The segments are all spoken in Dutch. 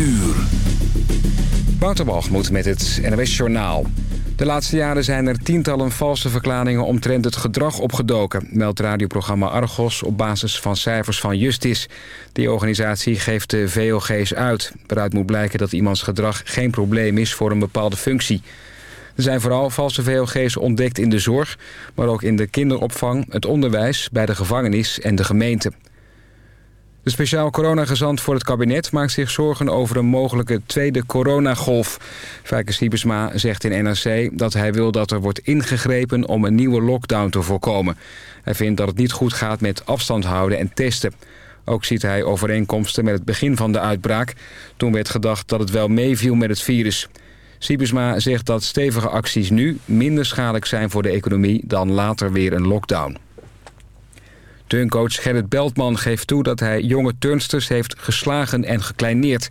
uur. Wouter met het NWS Journaal. De laatste jaren zijn er tientallen valse verklaringen omtrent het gedrag opgedoken... meldt radioprogramma Argos op basis van cijfers van Justis. Die organisatie geeft de VOG's uit. Waaruit moet blijken dat iemands gedrag geen probleem is voor een bepaalde functie. Er zijn vooral valse VOG's ontdekt in de zorg... maar ook in de kinderopvang, het onderwijs, bij de gevangenis en de gemeente. De speciaal coronagezant voor het kabinet maakt zich zorgen over een mogelijke tweede coronagolf. Fijke Siebesma zegt in NRC dat hij wil dat er wordt ingegrepen om een nieuwe lockdown te voorkomen. Hij vindt dat het niet goed gaat met afstand houden en testen. Ook ziet hij overeenkomsten met het begin van de uitbraak. Toen werd gedacht dat het wel meeviel met het virus. Siebesma zegt dat stevige acties nu minder schadelijk zijn voor de economie dan later weer een lockdown. Turncoach Gerrit Beltman geeft toe dat hij jonge turnsters heeft geslagen en gekleineerd.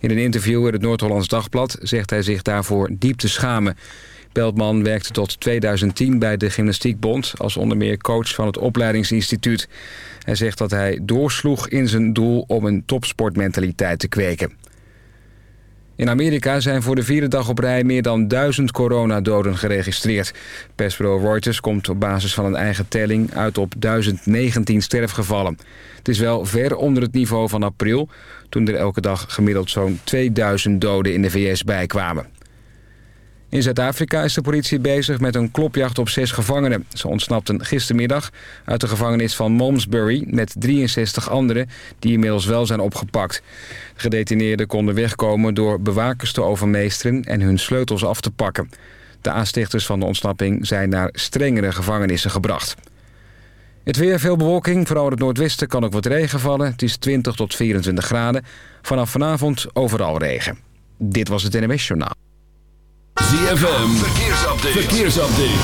In een interview in het Noord-Hollands Dagblad zegt hij zich daarvoor diep te schamen. Beltman werkte tot 2010 bij de Gymnastiekbond... als onder meer coach van het opleidingsinstituut. Hij zegt dat hij doorsloeg in zijn doel om een topsportmentaliteit te kweken. In Amerika zijn voor de vierde dag op rij meer dan duizend coronadoden geregistreerd. Persbureau Reuters komt op basis van een eigen telling uit op 1019 sterfgevallen. Het is wel ver onder het niveau van april, toen er elke dag gemiddeld zo'n 2000 doden in de VS bijkwamen. In Zuid-Afrika is de politie bezig met een klopjacht op zes gevangenen. Ze ontsnapten gistermiddag uit de gevangenis van Malmesbury... met 63 anderen die inmiddels wel zijn opgepakt. De gedetineerden konden wegkomen door bewakers te overmeesteren... en hun sleutels af te pakken. De aanstichters van de ontsnapping zijn naar strengere gevangenissen gebracht. Het weer, veel bewolking. Vooral in het noordwesten kan ook wat regen vallen. Het is 20 tot 24 graden. Vanaf vanavond overal regen. Dit was het NMS Journaal. ZFM, verkeersupdate. verkeersupdate.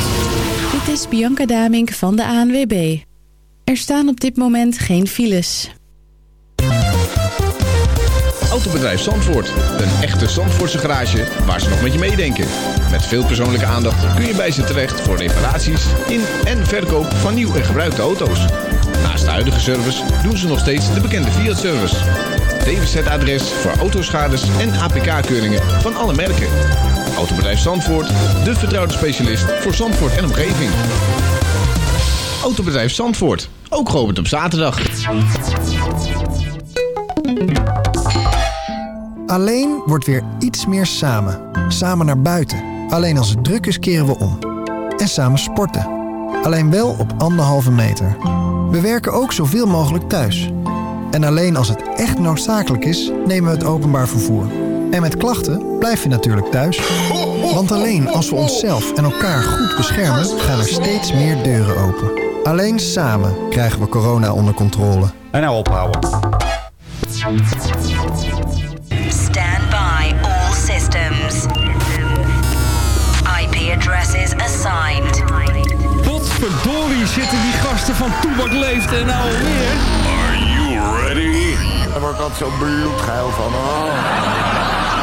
Dit is Bianca Damink van de ANWB. Er staan op dit moment geen files. Autobedrijf Zandvoort. Een echte Zandvoortse garage waar ze nog met je meedenken. Met veel persoonlijke aandacht kun je bij ze terecht voor reparaties in en verkoop van nieuw en gebruikte auto's. Naast de huidige service doen ze nog steeds de bekende Fiat-service. DWZ-adres voor autoschades en APK-keuringen van alle merken. Autobedrijf Zandvoort, de vertrouwde specialist voor Zandvoort en omgeving. Autobedrijf Zandvoort, ook geopend op zaterdag. Alleen wordt weer iets meer samen. Samen naar buiten. Alleen als het druk is keren we om. En samen sporten. Alleen wel op anderhalve meter. We werken ook zoveel mogelijk thuis. En alleen als het echt noodzakelijk is, nemen we het openbaar vervoer. En met klachten blijf je natuurlijk thuis. Want alleen als we onszelf en elkaar goed beschermen, gaan er steeds meer deuren open. Alleen samen krijgen we corona onder controle. En nou ophouden. Stand by all systems. IP addresses assigned. Potverdorie zitten die gasten van Toebak Leeft en nou alweer. Are you ready? Daar word ik altijd zo bloedgeil van. Oh.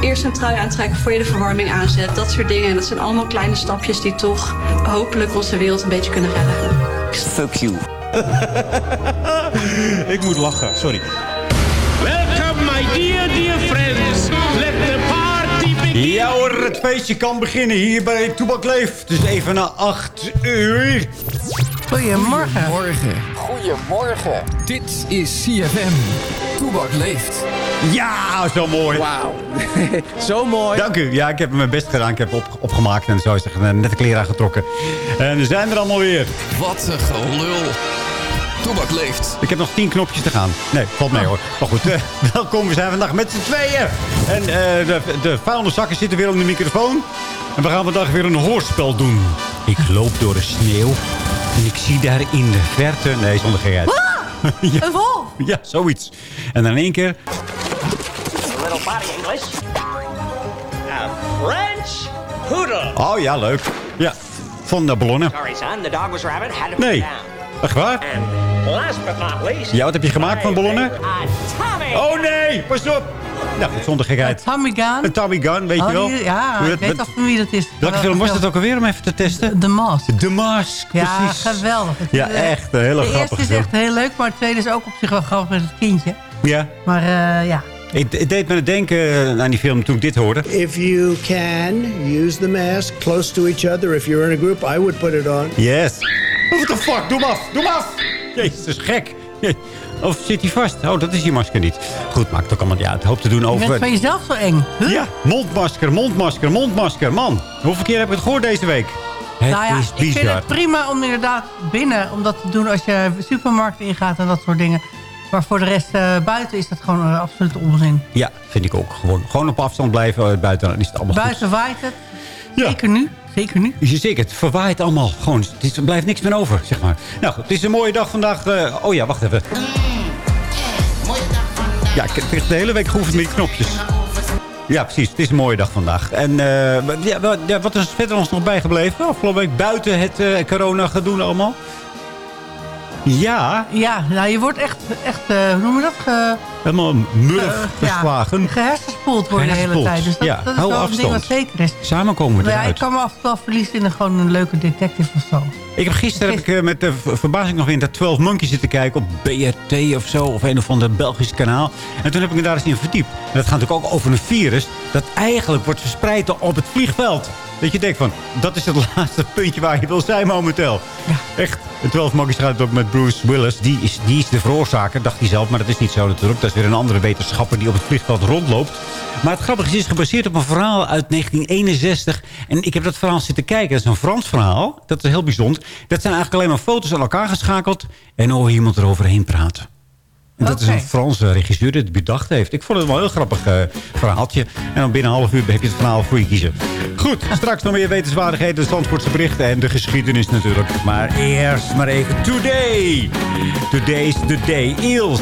eerst een trui aantrekken voor je de verwarming aanzet. Dat soort dingen. En dat zijn allemaal kleine stapjes die toch hopelijk onze wereld een beetje kunnen redden. Fuck you. Ik moet lachen, sorry. Welcome my dear, dear friends. Let the party begin. Ja hoor, het feestje kan beginnen hier bij Toebak Leef. Het is even na 8 uur. Goedemorgen. Goedemorgen. Goedemorgen. Dit is CFM. Toebak leeft. Ja, zo mooi. Wauw. zo mooi. Dank u. Ja, ik heb mijn best gedaan. Ik heb op, opgemaakt en zo is er net de kleren aangetrokken. En we zijn er allemaal weer. Wat een gelul. Toebak leeft. Ik heb nog tien knopjes te gaan. Nee, valt mee hoor. Maar goed, uh, welkom. We zijn vandaag met z'n tweeën. En uh, de, de vuilniszakken zitten weer om de microfoon. En we gaan vandaag weer een hoorspel doen. Ik loop door de sneeuw. En ik zie daar in de verte... Nee, zonder gekheid. Ah, ja. Een wolf. Ja, zoiets. En dan in één keer... A body English. Uh, French. poodle. Oh ja, leuk. Ja, van de ballonnen. Sorry, son. The dog was rabbit. Had to Nee. down. Echt waar? And last but not least... Ja, wat heb je gemaakt van ballonnen? A Tommy. Oh nee, pas op. Nou, goed, zonder gekheid. Tommy Gun. Een Tommy Gun, weet je Oh, wel? ja, Hoe ik weet wat- al van wie dat is. Welke film was dat ook alweer om even te testen? The Mask. The Mask, Ja, precies. geweldig. Ja, is, eh, echt een hele De grappige eerste is echt heel leuk, maar het tweede is ook op zich wel grappig met het kindje. Ja. Maar eh, ja, Ik, het deed me het denken aan die film toen ik dit hoorde. If you can, use the mask close to each other. If you're in a group, I would put it on. Yes. What the fuck? Doe hem af. Doe hem af. Jezus, gek. Of zit hij vast? Oh, dat is die masker niet. Goed, maakt ook allemaal niet uit. Hoop te doen je over... bent van jezelf zo eng. Huh? Ja, mondmasker, mondmasker, mondmasker. Man, hoeveel keer heb ik het gehoord deze week? Het nou ja, is ik vind bizar. het prima om inderdaad binnen om dat te doen als je de supermarkt ingaat en dat soort dingen. Maar voor de rest eh, buiten is dat gewoon een absolute onzin. Ja, vind ik ook. Gewoon, gewoon op afstand blijven eh, buiten. Dan is het allemaal Buiten waait het. Zeker nu. Zeker nu. zeker, het verwaait allemaal. Gewoon, het er blijft niks meer over, zeg maar. Nou goed, het is een mooie dag vandaag. eh, oh ja, wacht even. Ja, ik heb echt de hele week geoefend met die knopjes. Ja, precies. Het is een mooie dag vandaag. En eh, ja, wat- ja, wat is er verder ons nog bijgebleven? Afgelopen week buiten het eh corona gedoen allemaal? Ja, Ja, nou je wordt echt, echt eh, hoe noem je dat? Helemaal murf eh, geslagen. Ja, gehersenspoeld worden de hele tijd. Dus dat, Ja, dat is wel een ding wat afstand. zeker is. Samen komen we Maar ja, ik eruit. kan me af en toe verliezen in een, gewoon een leuke detective of zo. Ik heb gisteren heb ik, eh, met de ver- verbazing nog in dat 12 Monkeys zitten kijken op BRT of zo. Of een of ander Belgisch kanaal. En toen heb ik me daar eens in verdiept. En dat gaat natuurlijk ook over een virus. Dat eigenlijk wordt verspreid op het vliegveld. Dat je denkt van, dat is het laatste puntje waar je wil zijn momenteel. Echt. De 12 Monkeys gaat het ook met Bruce Willis. Die is, die is de veroorzaker, dacht hij zelf. Maar dat is niet zo natuurlijk. Is weer een andere wetenschapper die op het vliegveld rondloopt. Maar het grappige is, het is gebaseerd op een verhaal uit 1961. En ik heb dat verhaal zitten kijken. Dat is een Frans verhaal. Dat is heel bijzonder. Dat zijn eigenlijk alleen maar foto's aan elkaar geschakeld. En hoor iemand eroverheen praten. En dat is een Franse regisseur die het bedacht heeft. Ik vond het wel een heel grappig eh, verhaaltje. En dan binnen een half uur heb je het verhaal voor je kiezen. Goed, straks nog meer wetenswaardigheden, de Zandvoortse berichten en de geschiedenis natuurlijk. Maar eerst maar even Today. Today is the day. Eels.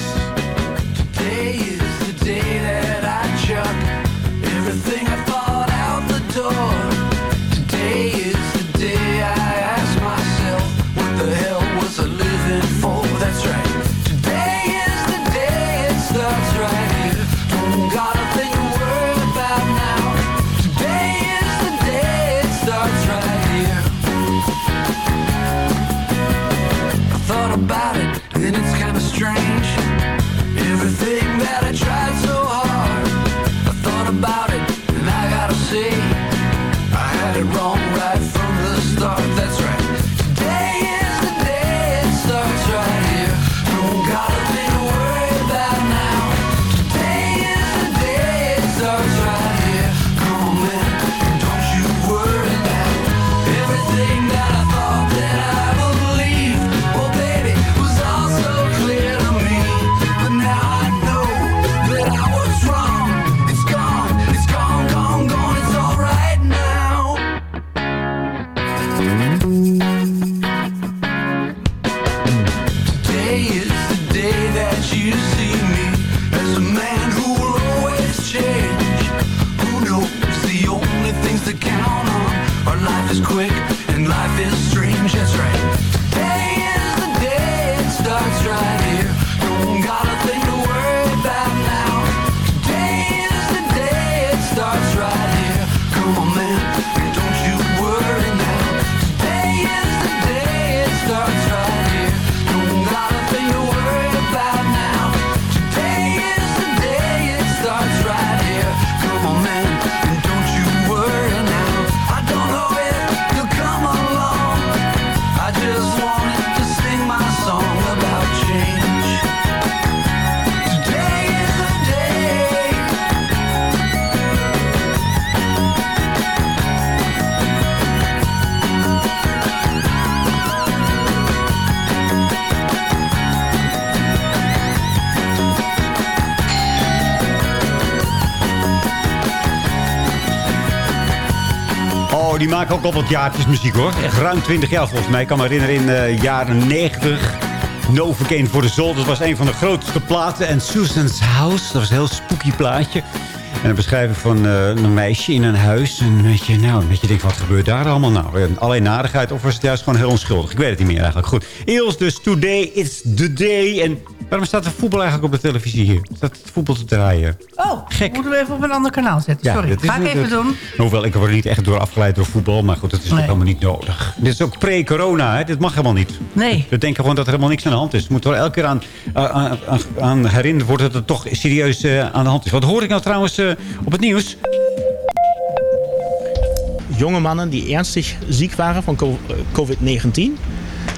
Oh, die maken ook al wat jaartjes muziek hoor. Echt ruim 20 jaar volgens mij. Ik kan me herinneren in de jaren 90. Novocaine voor de Zol. Dat was een van de grootste platen. En Susan's House. Dat was een heel spooky plaatje. En een beschrijving van eh, een meisje in een huis. En weet je, nou, weet je denkt, wat gebeurt daar allemaal nou? Eh, Alleen narigheid of was het juist gewoon heel onschuldig? Ik weet het niet meer eigenlijk. Goed. Eels dus, today is the day. En waarom staat er voetbal eigenlijk op de televisie hier? Staat het voetbal te draaien? Oh, moeten we even op een ander kanaal zetten. Sorry, ga ik even doen. Hoewel, ik word niet echt door afgeleid door voetbal. Maar goed, dat is ook Nee. helemaal niet nodig. Dit is ook pre-corona, hè? Dit mag helemaal niet. Nee. We denken gewoon dat er helemaal niks aan de hand is. We moeten er elke keer aan, aan, aan, aan herinnerd worden dat het toch serieus eh, aan de hand is. Wat hoor ik nou trouwens eh, op het nieuws? jonge mannen die ernstig ziek waren van eh, COVID-19.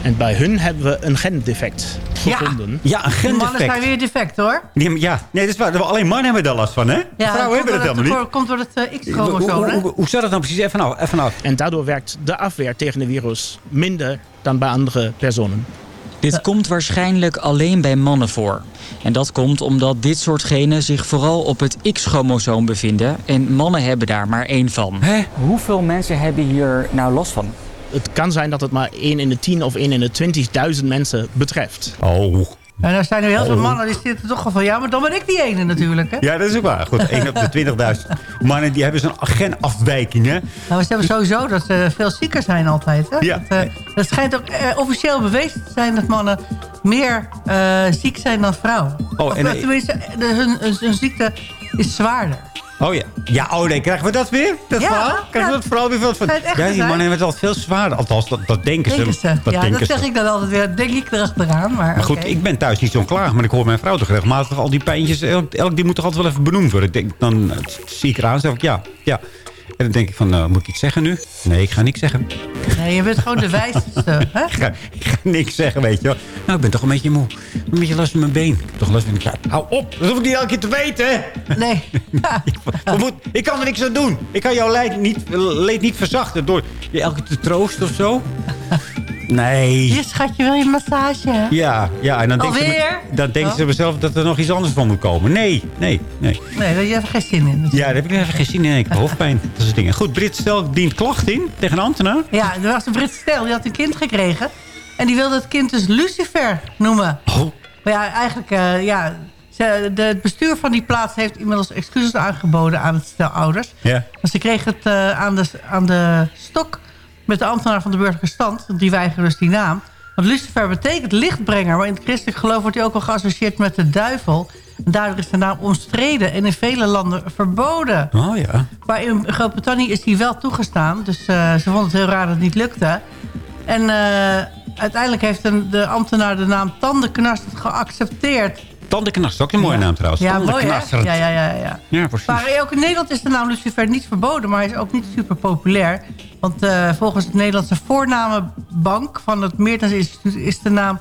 En bij hun hebben we een gendefect gevonden. Ja, een De mannen zijn weer defect, hoor. Ja, nee, dat is waar. Alleen mannen hebben daar last van, hè? Ja, Vrouwen hebben dat helemaal niet. Het komt door het eh, X-chromosoom, hè? Hoe zat het nou precies? Even af. Even af. En daardoor werkt de afweer tegen de virus minder dan bij andere personen. Dit komt waarschijnlijk alleen bij mannen voor. En dat komt omdat dit soort genen zich vooral op het X-chromosoom bevinden. En mannen hebben daar maar één van. Hoeveel mensen hebben hier nou last van? Het kan zijn dat het maar 1 in de 10 of 1 in de 20.000 mensen betreft. Oh. En er zijn nu heel veel Oh. mannen die zitten toch al van... ja, maar dan ben ik die ene natuurlijk, hè? Ja, dat is ook waar. Goed, 1 op de 20.000 mannen die hebben zo'n genafwijking, hè? Nou, ze hebben sowieso dat ze veel zieker zijn altijd. Hè? Ja. Dat, eh, dat schijnt ook eh, officieel bewezen te zijn... dat mannen meer eh, ziek zijn dan vrouwen. Oh, Of, en- eh, tenminste, de, hun, hun, hun ziekte is zwaarder. Oh ja. Ja, oh nee, krijgen we dat weer? Dat Ja, verhaal? Krijgen we dat vooral weer van? ja, die mannen hebben het altijd veel zwaarder. Althans, dat, dat denken, Denken ze. Dat ja, denken dat zeg ze. ik dan altijd weer. Denk ik erachteraan. Maar, Maar goed, ik ben thuis niet zo'n klaag. Maar ik hoor mijn vrouw toch regelmatig al die pijntjes. Elk, elk die moet toch altijd wel even benoemd worden. Ik denk, dan eh, zie ik eraan zeg ik ja, ja. En dan denk ik van, nou, moet ik iets zeggen nu? Nee, ik ga niks zeggen. Nee, je bent gewoon de wijsste. Hè? Ik ga, ik ga niks zeggen, weet je wel. Nou, ik ben toch een beetje moe. Een beetje last van mijn been. Ik heb toch last van mijn ja, Hou op, dat hoef ik niet elke keer te weten. hè. Nee. Wat moet, ik kan er niks aan doen. Ik kan jouw leed niet, leed niet verzachten door je elke keer te troosten of zo. Nee. Je schatje, wil je een massage? Ja, ja, en dan denken, ze, Alweer? dan denken Oh. ze mezelf dat er nog iets anders van moet komen. Nee, nee, nee. Nee, daar heb je geen zin in. Ja, daar heb ik even geen zin in. Ik heb hoofdpijn. Dat soort dingen. Goed, Brit stel dient klacht in tegen een ambtenaar. Ja, er was een Britse stel, die had een kind gekregen. En die wilde het kind dus Lucifer noemen. Oh. Maar ja, eigenlijk, eh, ja... De, het bestuur van die plaats heeft inmiddels excuses aangeboden aan het stel ouders. Ja. Want ze kregen het eh, aan, de, aan de stok met de ambtenaar van de burgerlijke stand. Die weigeren dus die naam. Want Lucifer betekent lichtbrenger. Maar in het christelijk geloof wordt hij ook al geassocieerd met de duivel. En daardoor is de naam omstreden en in vele landen verboden. Oh ja. Maar in Groot-Brittannië is die wel toegestaan. Dus eh, ze vonden het heel raar dat het niet lukte. En eh, uiteindelijk heeft de ambtenaar de naam Tandenknast geaccepteerd. Tandenknast, ook een mooie naam trouwens. Ja, mooi hè? Ja, ja, ja, ja. Ja, precies. Maar ook in Nederland is de naam Lucifer niet verboden, maar hij is ook niet super populair. Want eh, volgens het Nederlandse voornamenbank van het Meertens Instituut is de naam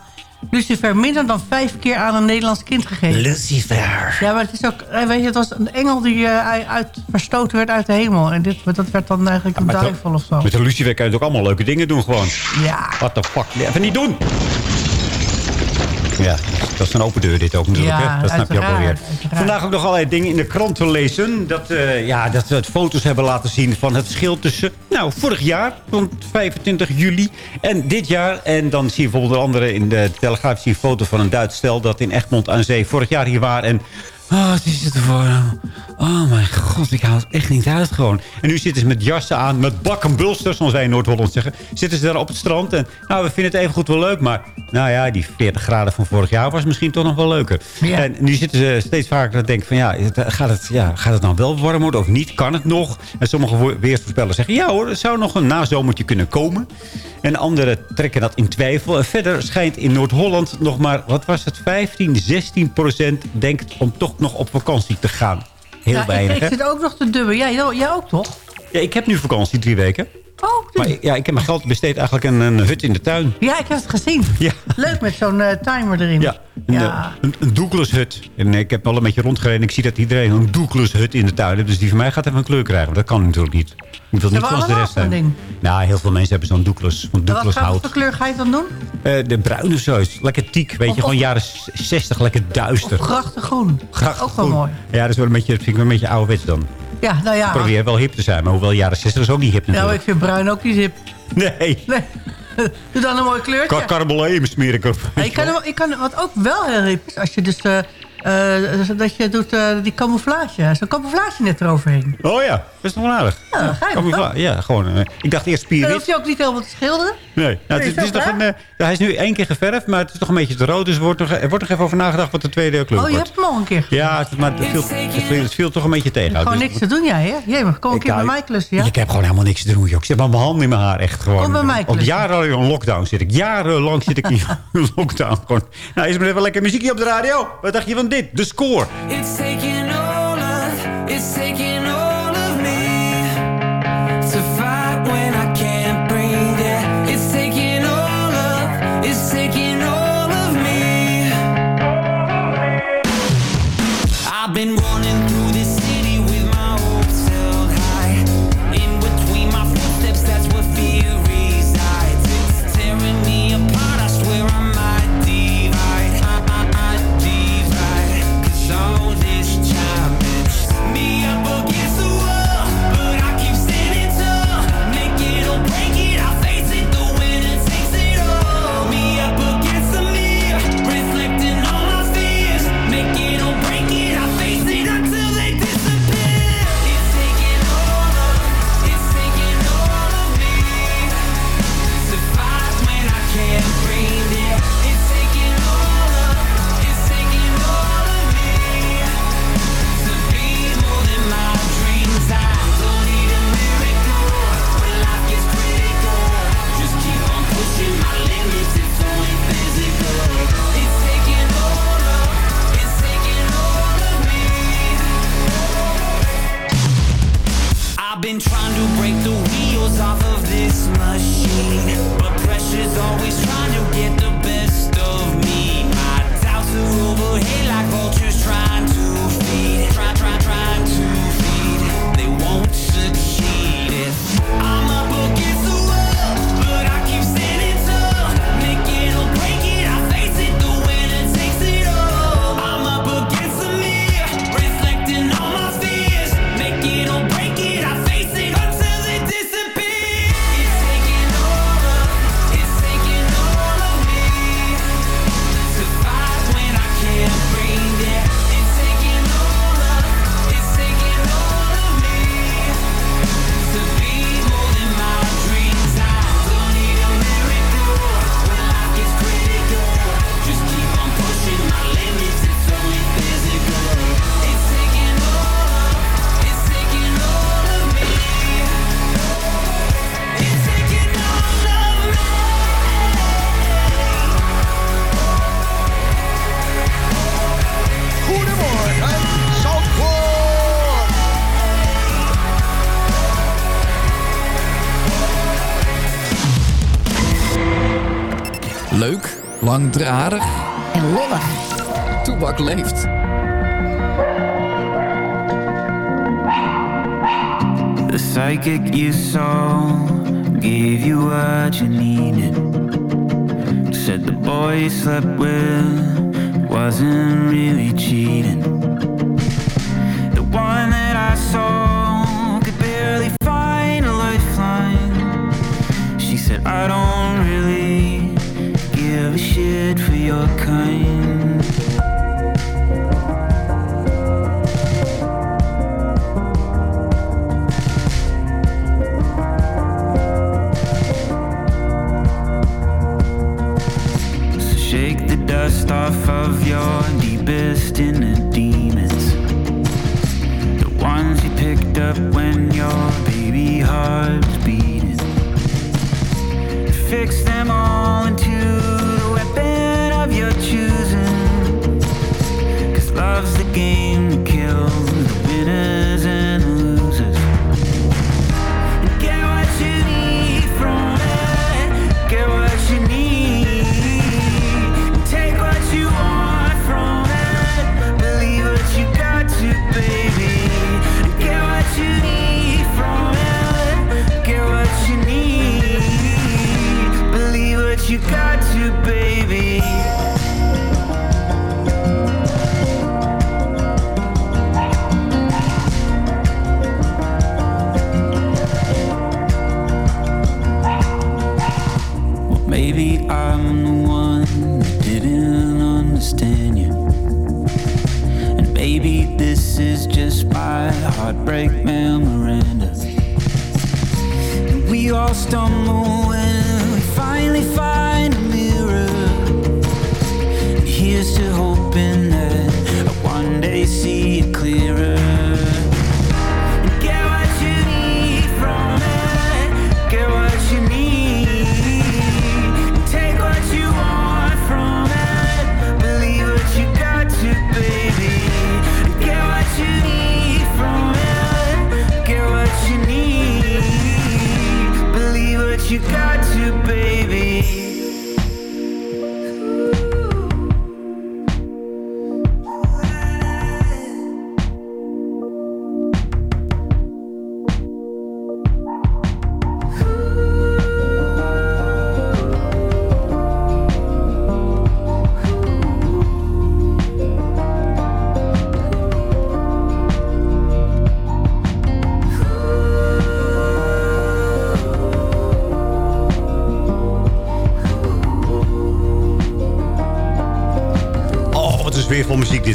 Lucifer minder dan vijf keer aan een Nederlands kind gegeven. Lucifer. Ja, maar het is ook, eh, weet je, het was een engel die eh, uit, verstoten werd uit de hemel. En dit, dat werd dan eigenlijk een de- duivel of zo. Met een Lucifer kan je ook allemaal leuke dingen doen gewoon. Ja. What the fuck? Even niet doen. Ja, dat is een open deur dit ook natuurlijk. Ja, hè? Dat snap je ook wel weer. uiteraard, uiteraard. Vandaag ook nog allerlei dingen in de krant te lezen. Dat, eh, ja, dat we het foto's hebben laten zien van het verschil tussen... Nou, vorig jaar, rond 25 juli, en dit jaar. En dan zie je bijvoorbeeld onder andere in de Telegraaf... zie je een foto van een Duits stel dat in Egmond aan Zee vorig jaar hier waren. En Oh, wat is het ervoor? Oh mijn god, ik haal het echt niet uit gewoon. En nu zitten ze met jassen aan, met bakkenbulsters, zoals wij in Noord-Holland zeggen. Zitten ze daar op het strand en nou, we vinden het even goed wel leuk. Maar nou ja, die 40 graden van vorig jaar was misschien toch nog wel leuker. En nu zitten ze steeds vaker te denken van ja, het- gaat het, ja, gaat het nou wel warm worden of niet? Kan het nog? En sommige weersvoorspellers zeggen ja hoor, er zou nog een nazomertje kunnen komen. En anderen trekken dat in twijfel. En verder schijnt in Noord-Holland nog maar, wat was het, 15, 16 procent denkt om toch nog op vakantie te gaan. Heel ja, weinig, ik, zit ook nog te dubben. Jij, jij ook toch? Ja, ik heb nu vakantie drie weken. Oh, Maar ja, ik heb mijn geld besteed eigenlijk aan een hut in de tuin. Ja, ik heb het gezien. Ja. Leuk met zo'n eh, timer erin. Ja, een, eh, een, een Douglas-hut. En ik heb al een beetje rondgereden. Ik zie dat iedereen een Douglas-hut in de tuin heeft. Dus die van mij gaat even een kleur krijgen. Dat kan natuurlijk niet. Ik wil niet zoals de rest zijn. Nou, heel veel mensen hebben zo'n Douglas. Van Wat Douglas gaat hout. voor kleur ga je dan doen? Eh, de bruine zo lekker tiek. Weet je, Of- gewoon jaren 60. Lekker duister. Grachtig groen. Grachtig Ook wel mooi. Ja, dat is wel een beetje, vind ik wel een beetje ouderwets dan. Ja, nou ja. Ik probeer wel hip te zijn. Maar hoewel jaren 60 is ook niet hip Nou, natuurlijk. ik vind bruin ook niet hip. Nee. Nee. Doe dan een mooi kleurtje. Car Carboleum smeer ik op. Ja, ik kan, hem- ik kan, wat ook wel heel hip is, als je dus eh, eh, dat je doet eh, die camouflage. Zo'n camouflage net eroverheen. Oh ja, dat is wel aardig. Ja, ja gewoon. Eh, ik dacht eerst spirit. Dan hoef je ook niet helemaal te schilderen. Nee. Nou, het, is, toch een, hij is nu één keer geverfd, maar het is toch een beetje te rood. Dus er wordt nog, er wordt nog even over nagedacht wat de tweede kleur wordt. Oh, je hebt hem al een keer gedaan. Ja, het, maar het viel, toch een beetje tegen. Gewoon dus- niks te doen jij, hè? Jij mag gewoon een keer bij mij klussen, ja? Ik heb gewoon helemaal niks te doen, joh. Ik zit maar mijn handen in mijn haar, echt gewoon. Kom bij mij klussen. Op jarenlang in lockdown zit ik. Jarenlang zit ik in lockdown. Gewoon. Nou, is maar even lekker muziekje op de radio. Wat dacht je van The dit, de score. It's langdradig. off of your deepest inner demons. The ones you picked up when your baby heart's beating. Fix them all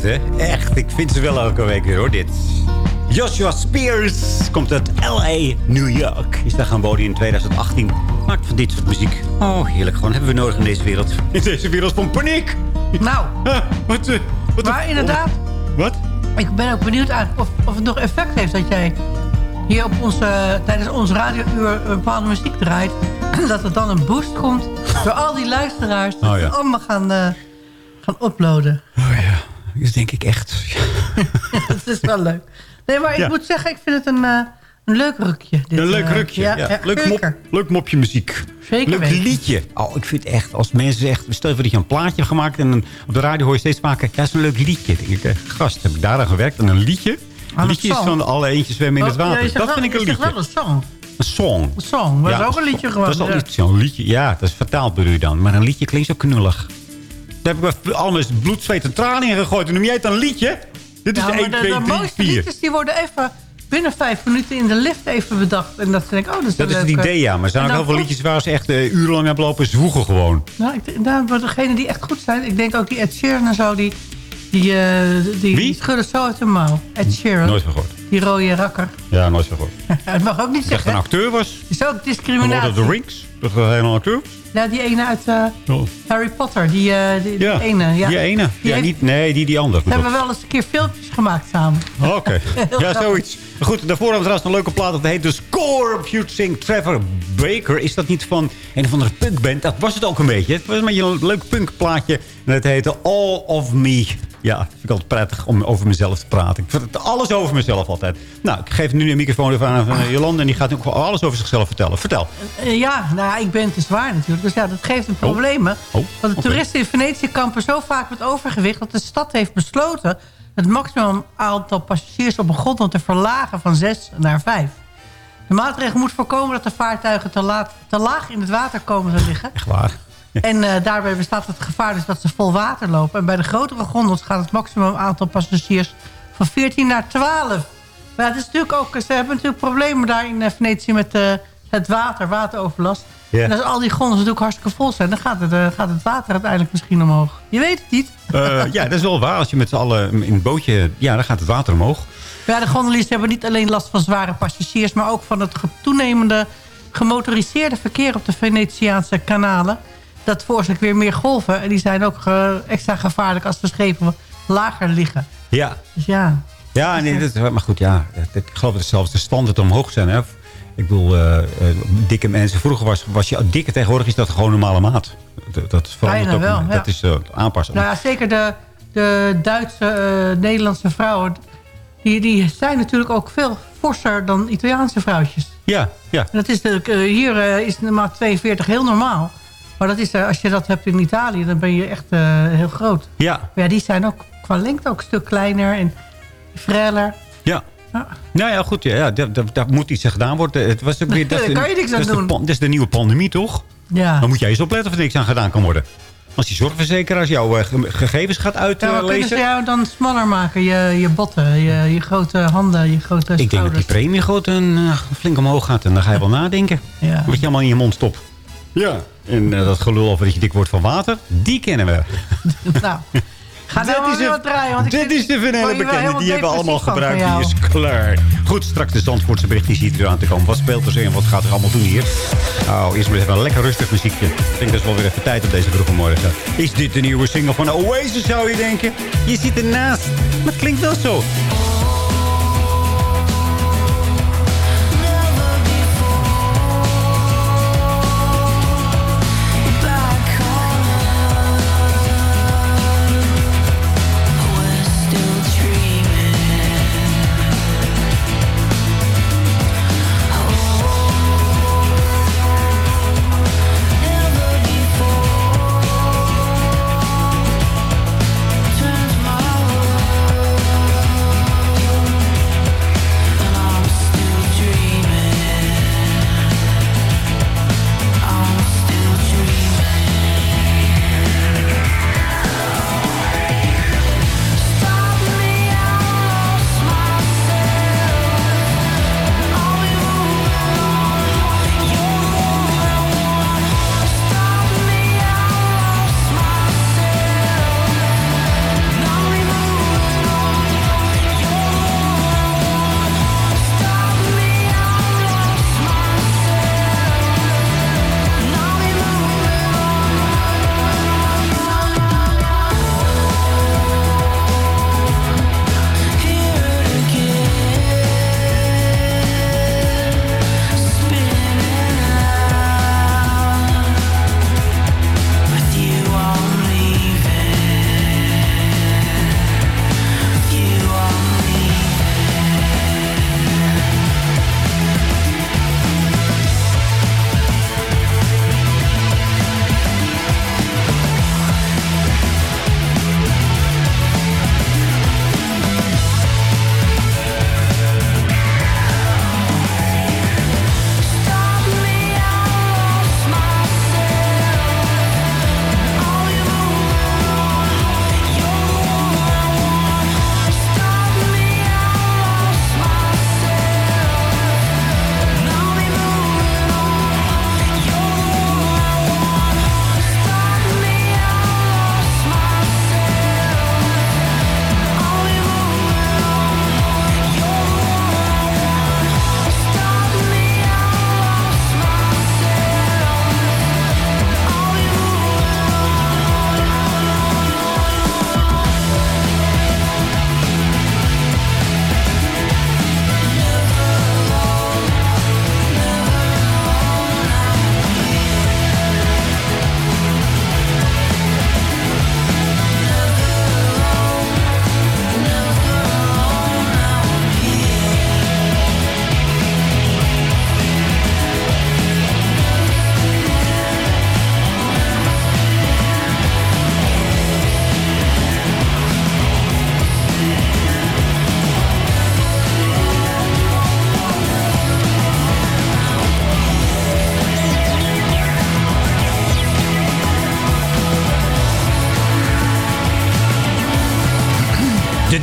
dit, hè? Echt, ik vind ze wel elke week weer, hoor, dit. Joshua Spears komt uit L.A., New York. Is daar gaan wonen in 2018. Maakt van dit soort muziek. Oh, heerlijk. Gewoon hebben we nodig in deze wereld. In deze wereld van paniek. Nou, wat, eh, wat maar inderdaad. Wat? Ik ben ook benieuwd of, of het nog effect heeft dat jij hier op onze, tijdens ons radiouur een bepaalde muziek draait. Dat er dan een boost komt door al die luisteraars. Dat Oh, ja. allemaal gaan, eh, gaan uploaden. Dat denk ik echt. dat is wel leuk. Nee, maar ik Ja. moet zeggen, ik vind het een, eh, een leuk rukje. dit, een leuk eh, rukje. Ja, Ja, ja, leuk, mop, leuk mopje muziek. Zeker leuk weten. liedje. Oh, ik vind echt, als mensen zeggen... Stel je voor dat je een plaatje hebt gemaakt... en op de radio hoor je steeds vaker... Ja, dat is een leuk liedje. Denk ik, eh, gast, heb ik daaraan gewerkt? En een liedje? Een een liedje is van alle eentjes zwemmen in het Oh, water. dat wel- vind ik een je zegt liedje. wel een song. Een song. Een song, dat is ook een liedje gewoon. Dat is al iets, zo'n liedje. Ja, dat is vertaald bedoel je dan. Maar een liedje klinkt zo knullig. Daar heb ik allemaal bloed, zweet en tranen in gegooid. En noem jij het een liedje? Dit is Ja, maar 1, de, 2, de 3, mooiste 4. liedjes die worden even binnen vijf minuten in de lift even bedacht. En dat denk ik, oh, dat is Dat is het idee, ja. Maar er zijn ook heel veel liedjes waar ze echt eh, urenlang hebben lopen zwoegen gewoon. Nou, ik, nou, maar degene die echt goed zijn, ik denk ook die Ed Sheeran en zo, die, die, eh, die, die schudden zo uit de mouw. Ed Sheeran. Nooit gehoord. Die rode rakker. Ja, nooit gehoord. Het mag ook niet Dat zeggen. een hè? acteur was. Is ook Lord discriminatie. of the Rings. Dat was helemaal een acteur. Ja, die ene uit eh, Oh. Harry Potter. Die, eh, die, die ene. Ja. die ene. Die ja, heeft- niet, nee, die, die ander. We hebben wel eens een keer filmpjes gemaakt samen. Oké, Heel ja, zoiets. Maar Goed, daarvoor hebben we trouwens een leuke plaat. Dat heet The Score Fusing Trevor Baker. Is dat niet van een of andere punkband? Dat was het ook een beetje. Het was een beetje een leuk punkplaatje. En het heette All of Me. Ja, vind ik altijd prettig om over mezelf te praten. Ik vertel alles over mezelf altijd. Nou, ik geef nu een microfoon even aan aan Jolande. En die gaat ook alles over zichzelf vertellen. Vertel. Eh, ja, nou, ik ben te zwaar natuurlijk. Dus ja, dat geeft een problemen. Oh, Want de toeristen in Venetië kampen zo vaak met overgewicht... dat de stad heeft besloten het maximum aantal passagiers op een grond te verlagen van 6 naar 5. De maatregel moet voorkomen dat de vaartuigen te, laat, te laag in het water komen te liggen. Echt waar. En eh, daarbij bestaat het gevaar dus dat ze vol water lopen. En bij de grotere gondels gaat het maximum aantal passagiers van 14 naar 12. Maar het is natuurlijk ook, ze hebben natuurlijk problemen daar in eh, Venetië met eh, het water, wateroverlast. En als al die gondels natuurlijk hartstikke vol zijn, dan gaat het, eh, gaat het water uiteindelijk misschien omhoog. Je weet het niet. Ja, dat is wel waar. Als je met z'n allen in het bootje... Ja, dan gaat het water omhoog. Ja, de gondeliers hebben niet alleen last van zware passagiers... maar ook van het toenemende gemotoriseerde verkeer op de Venetiaanse kanalen. Dat veroorzaakt weer meer golven. En die zijn ook eh, extra gevaarlijk als de schepen lager liggen. Ja, Dus ja, Ja, nee, dat, maar goed, ja. Ik geloof dat zelfs de standaard omhoog zijn. Hè. Ik bedoel, eh, eh, dikke mensen. Vroeger was, was je dikke, tegenwoordig is dat gewoon normale maat. Dat, dat verandert Bijna ook. wel, ja. Dat is eh, aanpassen. nou ja, zeker de, de Duitse, eh, Nederlandse vrouwen... Die, die zijn natuurlijk ook veel forser dan Italiaanse vrouwtjes. Ja, ja. En dat is natuurlijk, eh, hier eh, is de maat 42 heel normaal. Maar dat is, eh, als je dat hebt in Italië, dan ben je echt eh, heel groot. Ja, Maar ja, die zijn ook qua lengte ook een stuk kleiner en freller. ja. Ja. Nou ja, goed. Ja, ja, daar, moet iets aan gedaan worden. Het was ook weer, dat Daar kan je niks aan de doen. Dat is de nieuwe pandemie, toch? Ja. Dan moet jij eens opletten of er niks aan gedaan kan worden. Als die zorgverzekeraars jouw eh, ge- gegevens gaat Ja, maar kunnen ze uitlezen... jou dan smaller maken? Je, je botten, je, je grote handen, je grote ik denk dat schouders. die premie groot en flink omhoog gaat. En dan ga je wel nadenken. Ja. Wat je allemaal in je mond stopt. Ja. En eh, dat gelul over dat je dik wordt van water, die kennen we. nou, Ga dit nou is een- draaien. Want ik dit is de van word hele je wel bekende. Die hebben we allemaal gebruikt. Die is klaar. Goed, straks de Zandvoortse bericht die ziet er aan te komen. Wat speelt er zo in? Wat gaat er allemaal doen hier? Nou, eerst maar even een lekker rustig muziekje. Ik denk dat is wel weer even tijd op deze vroege morgen. Is dit de nieuwe single van Oasis, zou je denken? Je zit ernaast. Maar het klinkt wel zo.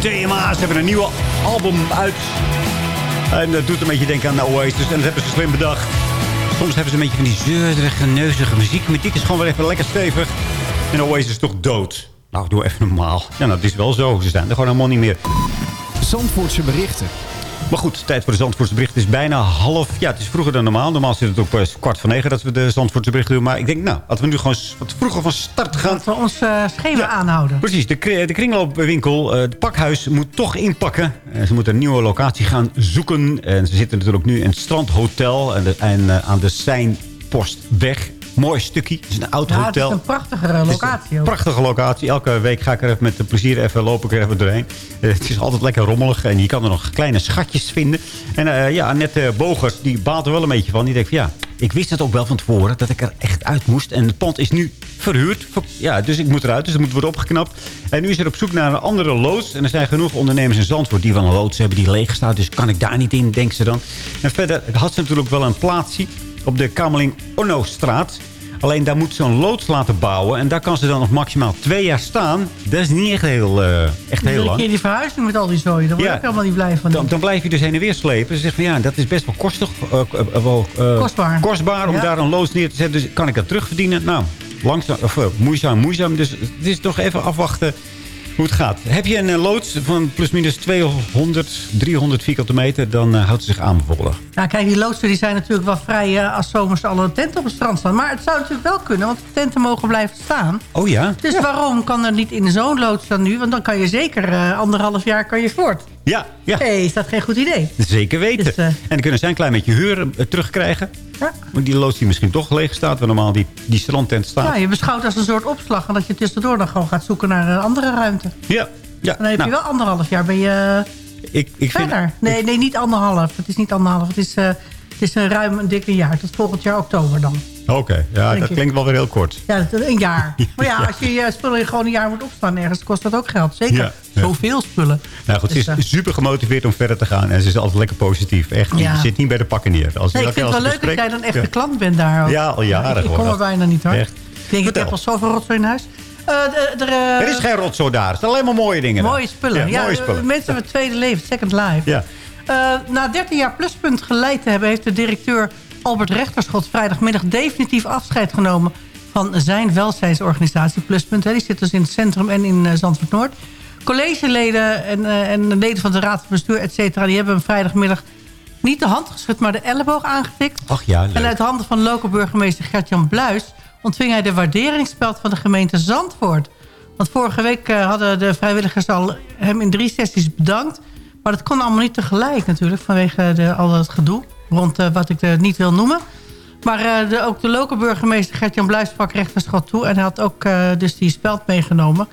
DMA's hebben een nieuwe album uit. En dat doet een beetje denken aan Oasis. En dat hebben ze slim bedacht. Soms hebben ze een beetje van die zeurderige, neuzige muziek. Maar dit is gewoon weer even lekker stevig. En Oasis is toch dood. Nou, doe even normaal. Ja, nou, dat is wel zo. Ze zijn er gewoon helemaal niet meer. Zandvoortse berichten. Maar goed, tijd voor de Zandvoortse bericht. Het is bijna half... Ja, het is vroeger dan normaal. Normaal zit het op eh, kwart van negen dat we de Zandvoortse berichten doen. Maar ik denk, nou, dat we nu gewoon wat vroeger van start gaan. Dat we ons schema aanhouden. Precies, de, de kringloopwinkel, eh, het pakhuis, moet toch inpakken. Ze moeten een nieuwe locatie gaan zoeken. En ze zitten natuurlijk nu in het strandhotel en, de, en aan de Seinpostweg. Mooi stukje. Het is een oud Ja, het is hotel. een prachtige locatie ook. Prachtige locatie. Elke week ga ik er even met plezier even lopen. Ik er even doorheen. Eh, het is altijd lekker rommelig. En je kan er nog kleine schatjes vinden. En eh, ja, Annette Bogers, die baalt er wel een beetje van. Die denkt van ja, ik wist het ook wel van tevoren. Dat ik er echt uit moest. En het pand is nu verhuurd. Ver- Ja, dus ik moet eruit. Dus het moet worden opgeknapt. En nu is er op zoek naar een andere loods. En er zijn genoeg ondernemers in Zandvoort die wel een loods hebben die leeg staat. Dus kan ik daar niet in, denkt ze dan. En verder had ze natuurlijk wel een plaatsje op de Kamerling Onno-straat. Alleen daar moet ze een loods laten bouwen. En daar kan ze dan nog maximaal twee jaar staan. Dat is niet echt heel, eh, echt heel Een lang. keer die verhuizing met al die zooi. Daar word Ja. ik helemaal niet blij van. Dan, dan blijf je dus heen en weer slepen. Ze zegt van ja, dat is best wel kostig. eh, eh, Kostbaar. Kostbaar om Ja. daar een loods neer te zetten. Dus kan ik dat terugverdienen? Nou, langzaam, of, moeizaam, moeizaam. Dus het is toch even afwachten hoe het gaat. Heb je een eh, loods van plusminus 200, 300 vierkante meter... dan eh, houdt ze zich aan bijvoorbeeld. Nou, kijk, die loodsen die zijn natuurlijk wel vrij eh, als zomers alle tenten op het strand staan. Maar het zou natuurlijk wel kunnen, want de tenten mogen blijven staan. Oh ja? Dus waarom kan er niet in zo'n loods dan nu? Want dan kan je zeker anderhalf jaar kan je voort. Ja, ja. hey, is dat geen goed idee? Zeker weten. Dus, eh, en dan kunnen zij een klein beetje huur eh, terugkrijgen. Ja. Want die loods die misschien toch leeg staat... waar normaal die, die strandtent staat. Ja, je beschouwt als een soort opslag. En dat je tussendoor dan gewoon gaat zoeken naar een andere ruimte. Ja. ja. Dan heb Nou, je wel anderhalf jaar ben je ik, ik vind, verder. Nee, nee, niet anderhalf. Het is niet anderhalf. Het is, eh, het is een ruim een dikke jaar. Tot volgend jaar oktober dan. Oké, ja, dat ik. klinkt wel weer heel kort. Ja, een jaar. Maar ja, als je je spullen gewoon een jaar moet opslaan ergens... kost dat ook geld. Zeker. Ja, ja. Zoveel spullen. Nou goed, Dus, ze eh, is super gemotiveerd om verder te gaan. En ze is altijd lekker positief. Echt, Ja. je zit niet bij de pakken neer. Als Nee, ik vind het wel leuk dat jij dan echt de klant bent daar ook. Ja, al jaren Ik kom er bijna niet hoor. Echt. Ik denk, ik Vertel. heb al zoveel rotzooi in huis. Eh, eh, Er is geen rotzooi daar. Het zijn alleen maar mooie dingen. Mooie spullen. Ja, mooie eh, spullen. Mensen het tweede leven, second life. Ja. Eh, na 13 jaar pluspunt geleid te hebben... heeft de directeur Albert Rechterschot vrijdagmiddag definitief afscheid genomen... van zijn welzijnsorganisatie Pluspunt. Hè. Die zit dus in het centrum en in eh, Zandvoort Noord. Collegeleden en, eh, en leden van de raad van bestuur, et cetera... die hebben hem vrijdagmiddag niet de hand geschud, maar de elleboog aangetikt. Ach ja, En uit handen van lokale burgemeester Gert-Jan Bluis... ontving hij de waarderingsspeld van de gemeente Zandvoort. Want vorige week eh, hadden de vrijwilligers al hem in drie sessies bedankt. Maar dat kon allemaal niet tegelijk natuurlijk... vanwege de, al dat gedoe rond eh, wat ik niet wil noemen. Maar eh, de, ook de lokale burgemeester Gert-Jan Bluis sprak recht van schot toe... en hij had ook eh, dus die speld meegenomen.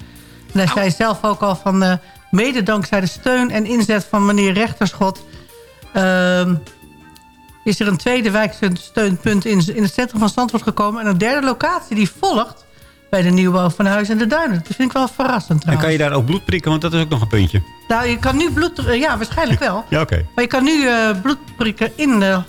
En hij zei zelf ook al van... mede dankzij de steun en inzet van meneer Rechterschot... ehm, is er een tweede wijksteunpunt in, in het centrum van Zandvoort gekomen... en een derde locatie die volgt bij de nieuwbouw van Huis en de Duinen. Dat vind ik wel verrassend En trouwens. kan je daar ook bloed prikken? Want dat is ook nog een puntje. Nou, je kan nu bloed... eh, Ja, waarschijnlijk wel. Ja, oké. Maar je kan nu eh, bloed prikken in de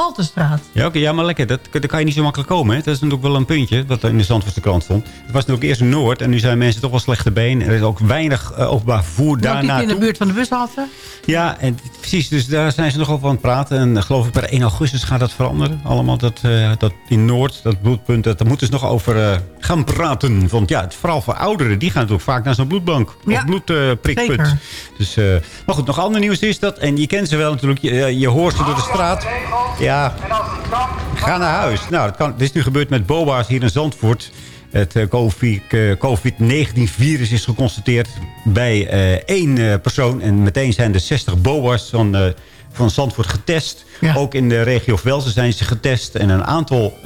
Haltestraat. Ja, oké, ja, maar lekker. Dat, daar kan je niet zo makkelijk komen. Hè? Dat is natuurlijk wel een puntje wat in de Zandvoortse krant stond. Het was natuurlijk eerst in Noord en nu zijn mensen toch wel slechte been. Er is ook weinig eh, openbaar vervoer Ook daar niet in de buurt van de bushalte. Ja, en precies. Dus daar zijn ze nog over aan het praten. En eh, geloof ik per 1 augustus gaat dat veranderen. Allemaal dat, eh, dat in Noord, dat bloedpunt, dat, daar moeten ze nog over gaan praten. Want ja, het, vooral voor ouderen, die gaan natuurlijk vaak naar zo'n bloedbank. Ja, of bloedprikpunt. dus, maar goed, nog ander nieuws is dat, en je kent ze wel natuurlijk, je, je hoort ze door de straat. Ja, ga naar huis. Nou, dat kan, dit is nu gebeurd met boa's hier in Zandvoort. Het eh, eh, COVID-19-virus is geconstateerd bij eh, één persoon. En meteen zijn er 60 boa's van, van Zandvoort getest. Ook in de regio Velsen zijn ze getest. En een aantal,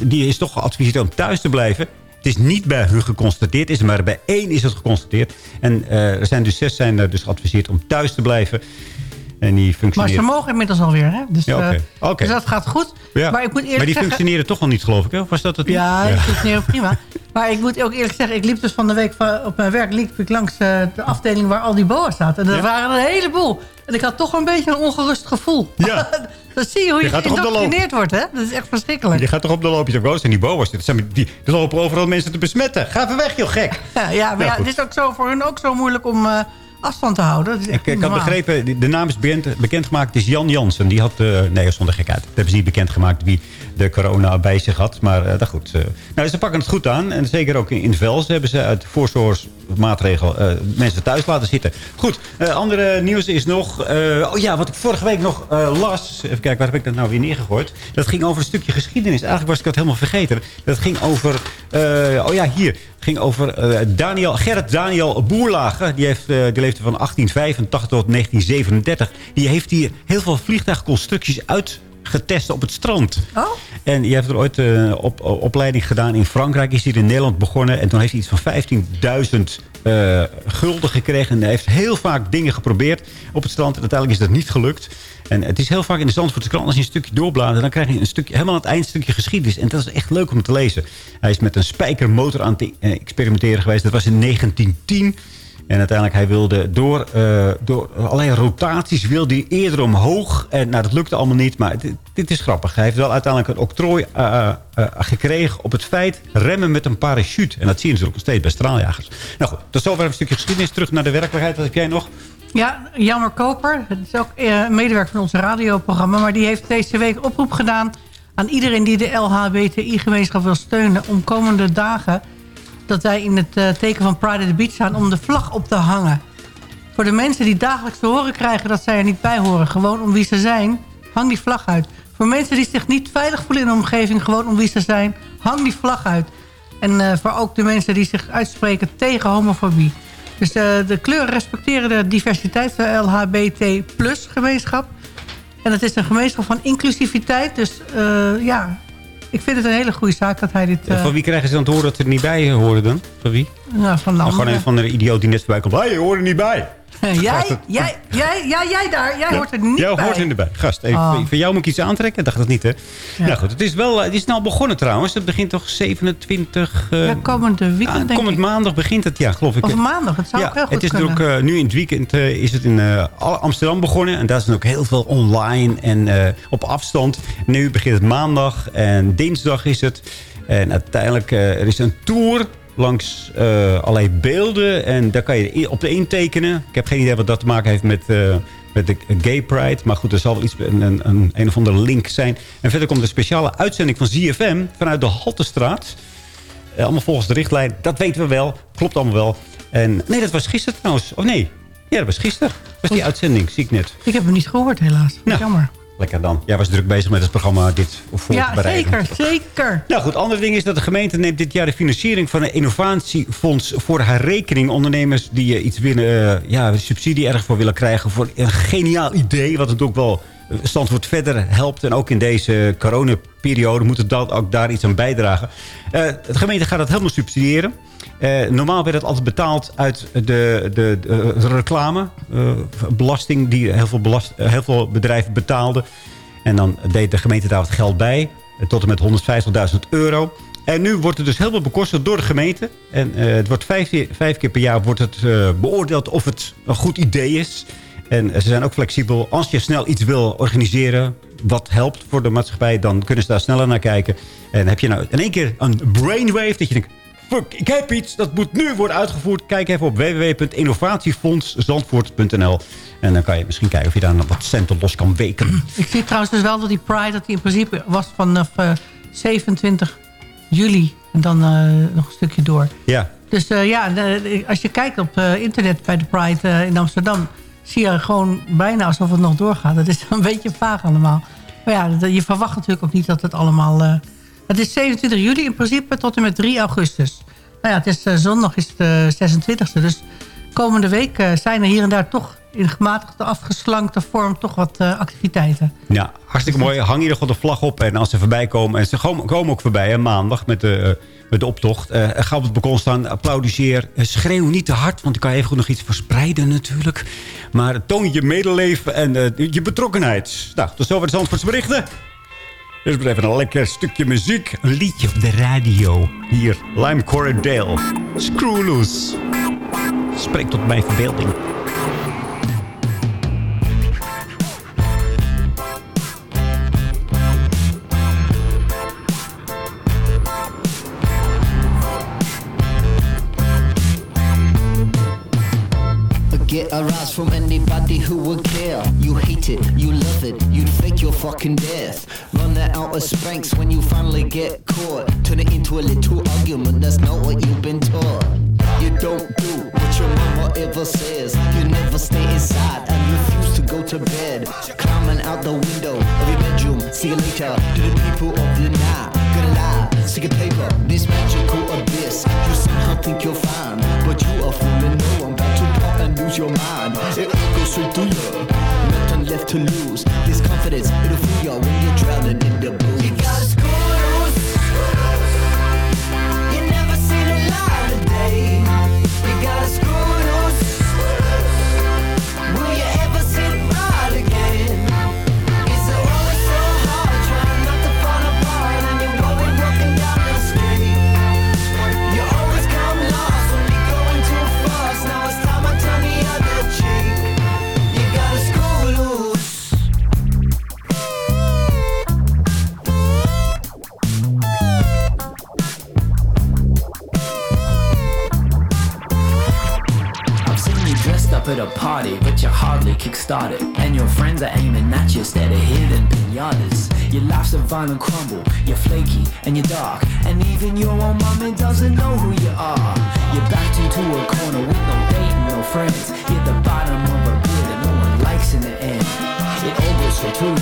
die is toch geadviseerd om thuis te blijven. Het is niet bij hun geconstateerd, is maar bij één is het geconstateerd. En er zijn dus zes zijn er dus geadviseerd om thuis te blijven. En die Maar ze mogen inmiddels alweer, hè? Dus, Ja, eh, dus dat gaat goed. Ja. Maar ik moet eerlijk maar die zeggen... functioneren toch al niet, geloof ik. Hè? Of was dat het niet? Ja, die functioneren prima. Maar ik moet ook eerlijk zeggen, ik liep dus van de week van- op mijn werk liep ik langs eh, de afdeling waar al die boa's zaten. En er Ja. waren er een heleboel. En ik had toch een beetje een ongerust gevoel. Ja. Dan zie je hoe Je je, geïndoctrineerd wordt, hè? Dat is echt verschrikkelijk. Je gaat toch op de loopjes op roos en die boa's. Zijn die, die lopen overal mensen te besmetten. Ga even weg, joh, gek. Ja, ja maar Nou, ja, het is ook zo voor hun ook zo moeilijk om eh, afstand te houden. Dat Ik, ik had begrepen, de naam is bekend, bekendgemaakt. Het is Jan Jansen. Die had, eh, nee, zonder gekheid. Dat hebben ze niet bekendgemaakt wie de corona bij zich had. Maar eh, dat goed. eh. nou, ze pakken het goed aan. En zeker ook in, in Vels hebben ze uit voorzorgsmaatregel eh, mensen thuis laten zitten. Goed, andere nieuws is nog... oh ja, wat ik vorige week nog las. Even kijken, waar heb ik dat nou weer neergegooid? Dat ging over een stukje geschiedenis. Eigenlijk was ik dat helemaal vergeten. Dat ging over... oh ja, hier. Het ging over Daniel, Gerrit Daniel Boerlage. Die, heeft, eh, die van 1885 tot 1937. Die heeft hier heel veel vliegtuigconstructies uitgetest op het strand. Oh? En die heeft er ooit een op, opleiding gedaan in Frankrijk. Is hier in Nederland begonnen. En toen heeft hij iets van 15.000 eh, gulden gekregen. En hij heeft heel vaak dingen geprobeerd op het strand. En uiteindelijk is dat niet gelukt. En het is heel vaak in de Zandvoortse krant. Als je een stukje doorbladert, dan krijg je een stukje, helemaal aan het eind een stukje geschiedenis. En dat is echt leuk om te lezen. Hij is met een spijkermotor aan het eh, experimenteren geweest. Dat was in 1910. En uiteindelijk hij wilde door, eh, door allerlei rotaties wilde hij eerder omhoog. En nou, dat lukte allemaal niet. Maar dit, dit is grappig. Hij heeft wel uiteindelijk een octrooi eh, eh, gekregen op het feit remmen met een parachute. En dat zie je natuurlijk nog steeds bij straaljagers. Nou goed, tot zover een stukje geschiedenis. Terug naar de werkelijkheid. Wat heb jij nog? Ja, Jammer Koper, het is ook een medewerker van ons radioprogramma... maar die heeft deze week oproep gedaan aan iedereen die de LHBTI-gemeenschap wil steunen... om komende dagen dat wij in het eh, teken van Pride at the Beach staan... om de vlag op te hangen. Voor de mensen die dagelijks te horen krijgen dat zij er niet bij horen... gewoon om wie ze zijn, hang die vlag uit. Voor mensen die zich niet veilig voelen in de omgeving... gewoon om wie ze zijn, hang die vlag uit. En eh, voor ook de mensen die zich uitspreken tegen homofobie. Dus eh, de kleuren respecteren de diversiteit van LHBT plus gemeenschap. En het is een gemeenschap van inclusiviteit. Dus ja, ik vind het een hele goede zaak dat hij dit... eh, Van wie krijgen ze dan te horen dat ze er niet bij horen dan? Van wie? nou, van de Nou, gewoon een van de idioot die net voorbij komt. Hé, je hoort er niet bij. jij, jij, jij, ja, jij daar, jij hoort er niet Jij bij. hoort er niet bij. Gast, even, Oh. voor jou moet ik iets aantrekken? Dacht dat niet, hè? Nou goed, het is wel het is snel begonnen trouwens. Het begint toch 27... eh, Ja, komende weekend ah, denk komend ik. maandag begint het, ja, geloof ik. Of maandag, het zou ja, ook heel goed het is kunnen. ook eh, nu in het weekend eh, is het in eh, Amsterdam begonnen. En daar is ook heel veel online en eh, op afstand. Nu begint het maandag en dinsdag is het. En uiteindelijk eh, er is een tour langs eh, allerlei beelden. En daar kan je op de intekenen. Ik heb geen idee wat dat te maken heeft met... eh, met de Gay Pride. Maar goed, er zal wel iets, een, een, een, een of andere link zijn. En verder komt een speciale uitzending van ZFM vanuit de Haltestraat. Eh, allemaal volgens de richtlijn. Dat weten we wel. Klopt allemaal wel. En, nee, dat was gisteren trouwens. Of nee? Ja, dat was gisteren. Dat was die uitzending, zie ik net. Ik heb hem niet gehoord helaas. Jammer. Lekker dan. Jij was druk bezig met het programma dit voor Ja, te bereiden. zeker, zeker. Nou goed, ander ding is dat de gemeente neemt dit jaar de financiering van een innovatiefonds voor haar rekening. Ondernemers die eh, iets winnen, eh, ja, subsidie erg voor willen krijgen voor een geniaal idee. Wat het ook wel eh, Zandvoort verder helpt. En ook in deze coronaperiode moet het dat ook daar iets aan bijdragen. Eh, de gemeente gaat dat helemaal subsidiëren. Eh, normaal werd het altijd betaald uit de, de, de, de reclame. eh, die heel veel, eh, heel veel bedrijven betaalden. En dan deed de gemeente daar wat geld bij. Tot en met 150.000 euro. En nu wordt het dus helemaal bekostigd door de gemeente. En het wordt vijf, keer- vijf keer per jaar wordt het, beoordeeld of het een goed idee is. En ze zijn ook flexibel. Als je snel iets wil organiseren wat helpt voor de maatschappij... dan kunnen ze daar sneller naar kijken. En heb je nou in één keer een brainwave dat je denkt... Fuck, ik heb iets, dat moet nu worden uitgevoerd. Kijk even op www.innovatiefondszandvoort.nl. En dan kan je misschien kijken of je daar nog wat centen los kan weken. Ik zie trouwens dus wel dat die Pride... dat die in principe was vanaf eh 27 juli. En dan eh, nog een stukje door. Ja, Dus eh, ja, de- als je kijkt op eh, internet bij de Pride eh, in Amsterdam... zie je gewoon bijna alsof het nog doorgaat. Het is een beetje vaag allemaal. Maar ja, dat- je verwacht natuurlijk ook niet dat het allemaal... het is 27 juli in principe tot en met 3 augustus. Nou ja, het is, eh, zondag is het eh, 26e. Dus komende week eh, zijn er hier en daar toch... in gematigde, afgeslankte vorm toch wat activiteiten. Ja, hartstikke mooi. Hang gewoon de vlag op. En als ze voorbij komen... En ze komen ook voorbij, hè, maandag, met de, met de optocht. Ga op het balkon staan, applaudisseer. Schreeuw niet te hard, want dan kan je even goed nog iets verspreiden natuurlijk. Maar toon je medeleven en je betrokkenheid. Nou, tot zover de Zandvoorts berichten. Dus maar even een lekker stukje muziek. Een liedje op de radio. Hier, Lime Corridale. Screw loose. Spreek tot mijn verbeelding. Get a rise from anybody who would care. You hate it, you love it, you'd fake your fucking death. Run that out of spanks when you finally get caught. Turn it into a little argument, that's not what you've been taught. You don't do what your mama ever says. You never stay inside and refuse to go to bed. Climbing out the window of your bedroom. See you later to the people of the night. Gonna lie, stick a paper, this magical abyss. You somehow think you're fine, but you are fooling no lose your mind. It all goes straight through you. Nothing left to lose. This confidence, it'll fool you when you're drowning in the booze. It. And your friends are aiming at you instead of hitting pinatas. Your life's a violent crumble, you're flaky and you're dark. And even your own mama doesn't know who you are. You're backed into a corner with no date and no friends. You're the bottom of a pit that no one likes in the end. It all goes straight through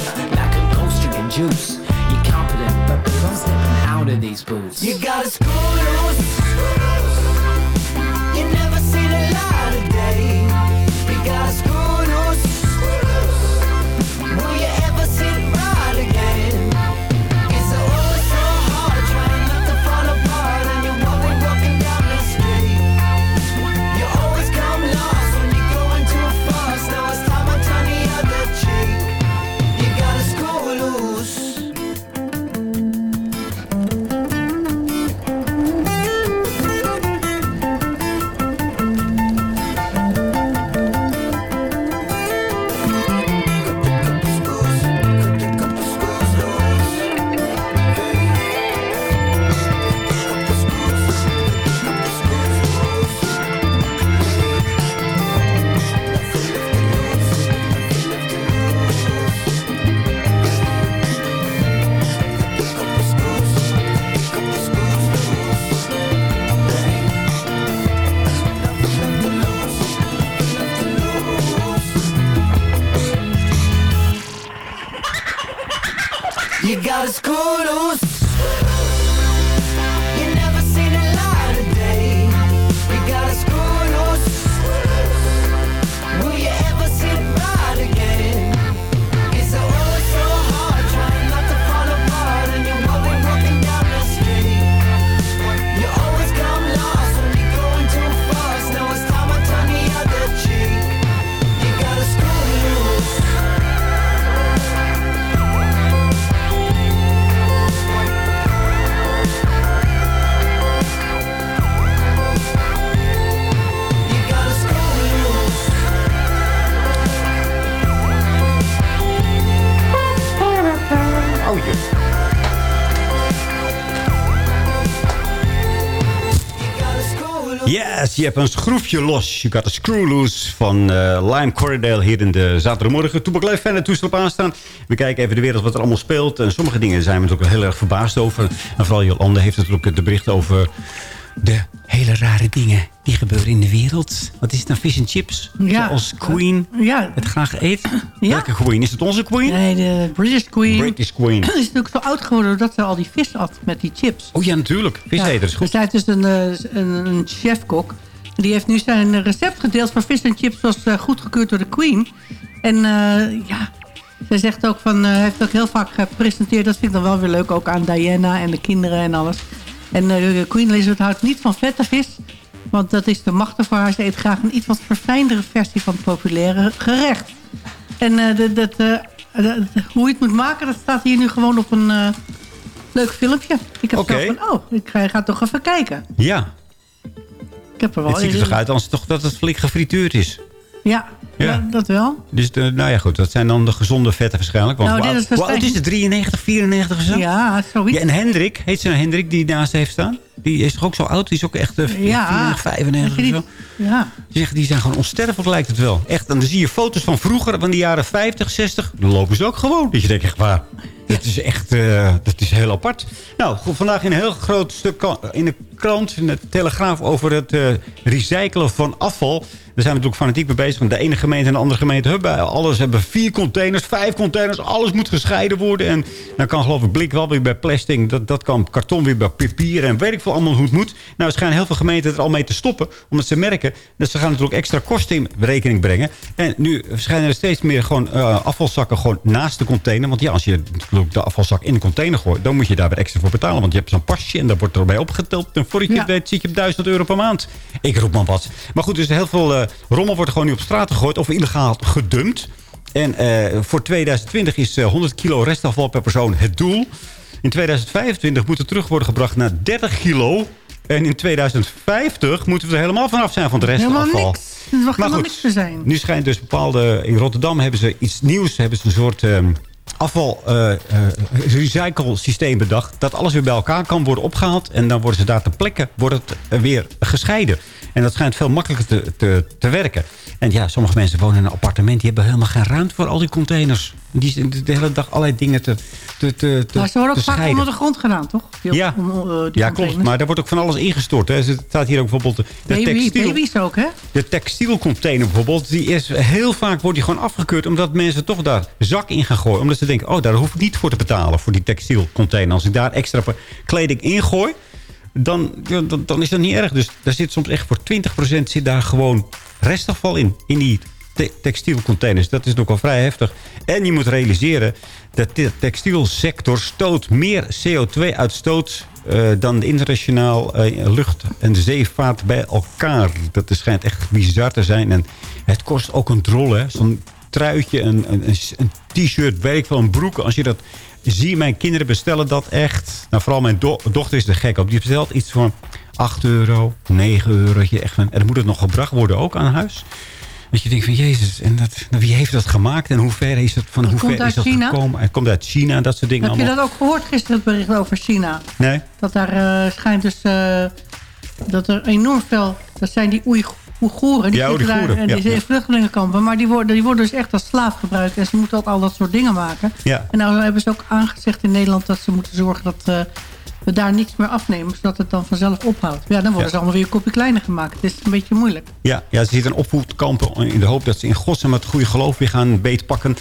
Yes, je hebt een schroefje los. Je got a screw loose van eh, Lime Corridale hier in de zaterdagmorgen. Toepak fan het toestel op aanstaan. We kijken even de wereld wat er allemaal speelt. En sommige dingen zijn we natuurlijk heel erg verbaasd over. En vooral Jolande heeft natuurlijk de bericht over de hele rare dingen die gebeuren in de wereld. Wat is het nou? Fish and chips? Ja. Zoals Queen Ja. het graag eet. Welke Queen? Is het onze Queen? Nee, de British Queen. British Queen. is natuurlijk zo oud geworden doordat ze al die vis at met die chips. Oh ja, natuurlijk. Viseters, Er goed. staat dus een, eh, een, een chefkok. Die heeft nu zijn recept gedeeld voor vis en chips... was eh, goedgekeurd door de Queen. En eh, ja, zij zegt ook van... Hij heeft ook heel vaak gepresenteerd. Dat vind ik dan wel weer leuk. Ook aan Diana en de kinderen en alles. En eh, Queen Elizabeth houdt niet van vette vis. Want dat is te machtig voor haar. Ze eet graag een iets wat verfijndere versie van het populaire gerecht. En eh, dat, dat, eh, hoe je het moet maken, dat staat hier nu gewoon op een leuk filmpje. Ik heb zo van, oh, ik ga, ga toch even kijken. Ja, Ik heb er wel het ziet er toch uit als toch dat het flink gefrituurd is. Ja, Ja. dat wel. Dus de, nou ja, goed. Dat zijn dan de gezonde vetten waarschijnlijk. Want Nou, hoe, dit oud, is het? 93, 94 of zo? Ja, zoiets. Ja, en Hendrik, heet ze nou Hendrik die naast heeft staan? Die is toch ook zo oud? Die is ook echt uh, 94, 95 of zo? Ja. Die, zeggen, die zijn gewoon onsterfelijk lijkt het wel. Echt, en dan zie je foto's van vroeger, van de jaren 50, 60. Dan lopen ze ook gewoon. Dat je denkt echt waar. Dat is echt eh, dat is heel apart. Nou, goed, vandaag in een heel groot stuk in de krant, in de Telegraaf... over het eh, recyclen van afval. Daar zijn we natuurlijk fanatiek mee bezig. Want de ene gemeente en de andere gemeente... hebben alles hebben vier containers, vijf containers. Alles moet gescheiden worden. En dan kan geloof ik blik wel weer bij plastic. Dat, dat kan karton weer bij papier. En weet ik veel allemaal hoe het moet. Nou, schijnen heel veel gemeenten er al mee te stoppen. Omdat ze merken dat ze gaan natuurlijk extra kosten in rekening brengen. En nu schijnen er steeds meer gewoon eh, afvalzakken gewoon naast de container. Want ja, als je de afvalzak in de container gooit... dan moet je daar weer extra voor betalen. Want je hebt zo'n pasje en daar wordt erbij opgeteld. Voor je het Ja. weet zit je op 1000 euro per maand. Ik roep maar wat. Maar goed, dus heel veel eh, rommel wordt gewoon nu op straat gegooid. Of illegaal gedumpt. En eh, voor 2020 is eh, 100 kilo restafval per persoon het doel. In 2025 moet het terug worden gebracht naar 30 kilo. En in 2050 moeten we er helemaal vanaf zijn van het restafval. Helemaal niks. Er mag Maar goed, niks zijn. nu schijnt dus bepaalde... In Rotterdam hebben ze iets nieuws. Hebben ze een soort ehm, afval eh, eh, systeem bedacht. Dat alles weer bij elkaar kan worden opgehaald. En dan worden ze daar ter plekke wordt het, weer gescheiden. En dat schijnt veel makkelijker te, te werken. En ja, sommige mensen wonen in een appartement. Die hebben helemaal geen ruimte voor al die containers. Die de hele dag allerlei dingen te, te, te, te Maar ze worden ook vaak scheiden. onder de grond gedaan, toch? Die, Ja. om, eh, die Ja, klopt. Maar daar wordt ook van alles ingestort. Hè. Er staat hier ook bijvoorbeeld de, Baby, textiel... baby's ook, hè? De textielcontainer bijvoorbeeld, die is heel vaak wordt die gewoon afgekeurd... omdat mensen toch daar zak in gaan gooien. Omdat ze denken, oh, daar hoef ik niet voor te betalen... voor die textielcontainer. Als ik daar extra kleding in gooi... Dan, dan, dan is dat niet erg. Dus daar zit soms echt voor 20% zit daar gewoon restafval in. In die te- textielcontainers. Dat is ook al vrij heftig. En je moet realiseren dat de textielsector stoot meer CO2-uitstoot... eh, dan de internationaal eh, lucht- en zeevaart bij elkaar. Dat schijnt echt bizar te zijn. En het kost ook een drol. Zo'n truitje, een, een, een, t-shirt, werk van een broek. Als je dat ziet, mijn kinderen bestellen dat echt. Nou, vooral mijn do- dochter is er gek op. Die bestelt iets van 8 euro, 9 euro. Echt van, en dan moet het nog gebracht worden ook aan huis. Dat je denkt van, jezus, en dat, nou, wie heeft dat gemaakt? En hoe ver is het, van Dat hoe ver is dat China? gekomen? Het komt uit China en dat soort dingen Heb je allemaal. dat ook gehoord gisteren, het bericht over China? Nee? Dat daar eh, schijnt dus eh, dat er enorm veel... Dat zijn die Oei- Oeigoeren. Die Ja, zitten daar en die ja, zitten in ja. vluchtelingenkampen. Maar die worden, die worden dus echt als slaaf gebruikt. En ze moeten ook al dat soort dingen maken. Ja. En nou hebben ze ook aangezegd in Nederland... dat ze moeten zorgen dat eh, we daar niks meer afnemen. Zodat het dan vanzelf ophoudt. Ja, dan worden Ja. ze allemaal weer een kopje kleiner gemaakt. Het is een beetje moeilijk. Ja, ja, ze zitten opvoedkampen in de hoop dat ze in godsnaam het goede geloof weer gaan beetpakken.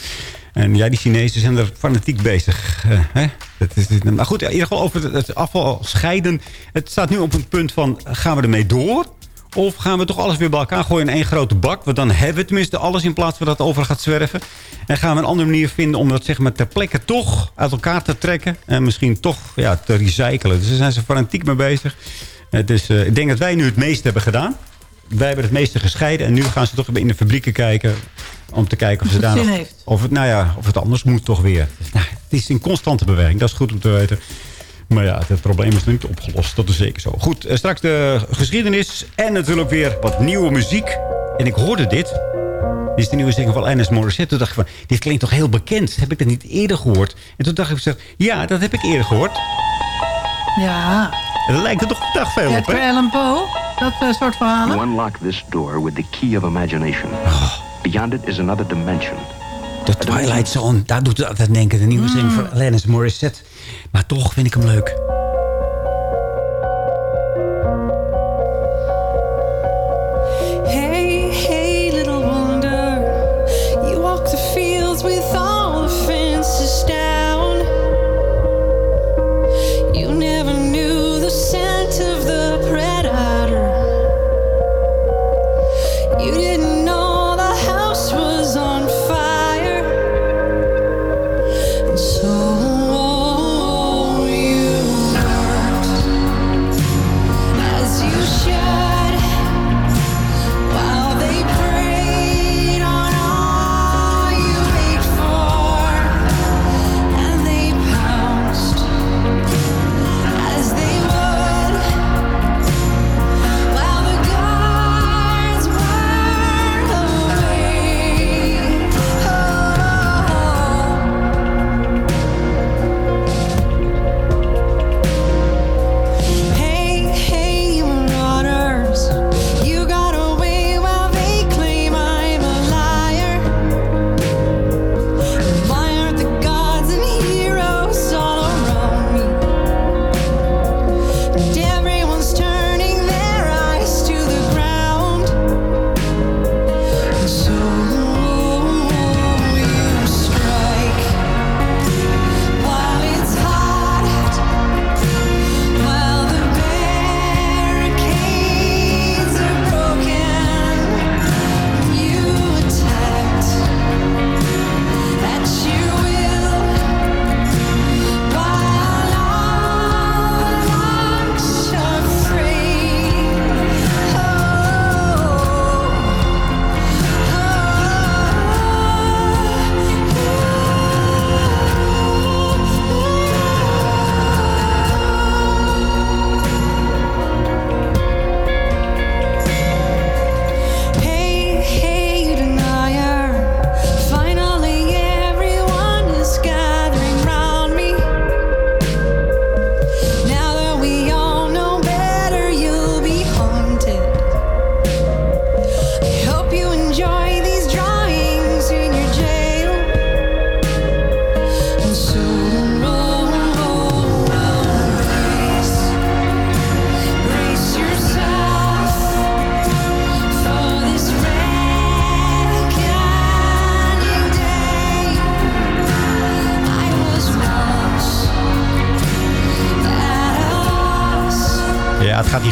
En ja, die Chinezen zijn er fanatiek bezig. eh, hè? Dat is, maar goed, in ieder geval over het- het afval scheiden. Het staat nu op een punt van, gaan we ermee door? Of gaan we toch alles weer bij elkaar gooien in één grote bak? Want dan hebben we tenminste alles in plaats van dat het over gaat zwerven. En gaan we een andere manier vinden om dat zeg maar, ter plekke toch uit elkaar te trekken. En misschien toch ja, te recyclen. Dus daar zijn ze fanatiek mee bezig. Het is, eh, ik denk dat wij nu het meeste hebben gedaan. Wij hebben het meeste gescheiden. En nu gaan ze toch in de fabrieken kijken. Om te kijken of ze daar nog-. Of het, nou ja, of het anders moet toch weer. Dus, nou, het is in constante beweging. Dat is goed om te weten. Maar ja, het probleem is nog niet opgelost. Dat is zeker zo. Goed, eh, straks de geschiedenis. En natuurlijk weer wat nieuwe muziek. En ik hoorde dit. Dit is de nieuwe single van Ernest Morissette. Toen dacht ik van, dit klinkt toch heel bekend. Heb ik dat niet eerder gehoord? En toen dacht ik, zeg, ja, dat heb ik eerder gehoord. Ja. En daar lijkt het toch dag veel op, hè? Allan Poe. Dat eh, soort verhalen. You unlock this door with the key of imagination. Beyond it is another dimension. De Twilight Zone, daar doet het altijd denken. De nieuwe single van Alanis Morissette. Maar toch vind ik hem leuk.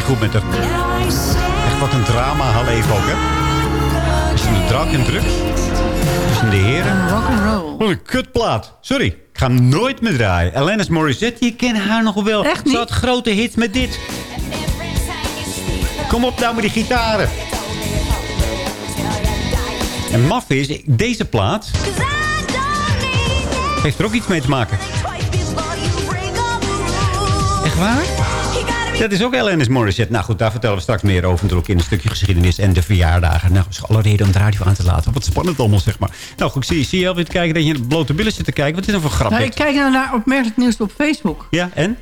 Goed met haar. Echt wat een drama haar leven ook, hè? Is het een drank en drugs? Is het de heren? Rock'n'roll. Wat een kutplaat. Sorry, ik ga hem nooit meer draaien. Alanis Morissette, je kent haar nog wel. Echt niet? Ze had grote hits met dit. Kom op nou met die gitaren. En maf is, deze plaat... Heeft er ook iets mee te maken. Dat is ook Alanis Morissette. Nou goed, daar vertellen we straks meer over. Natuurlijk in een stukje geschiedenis en de verjaardagen. Nou, is alle reden om de radio aan te laten. Wat spannend allemaal, zeg maar. Nou goed, zie, zie je alweer te kijken dat je in blote billen zit te kijken. Wat is dat voor grap? Nou, ik kijk nou naar opmerkelijk nieuws op Facebook. Ja, en?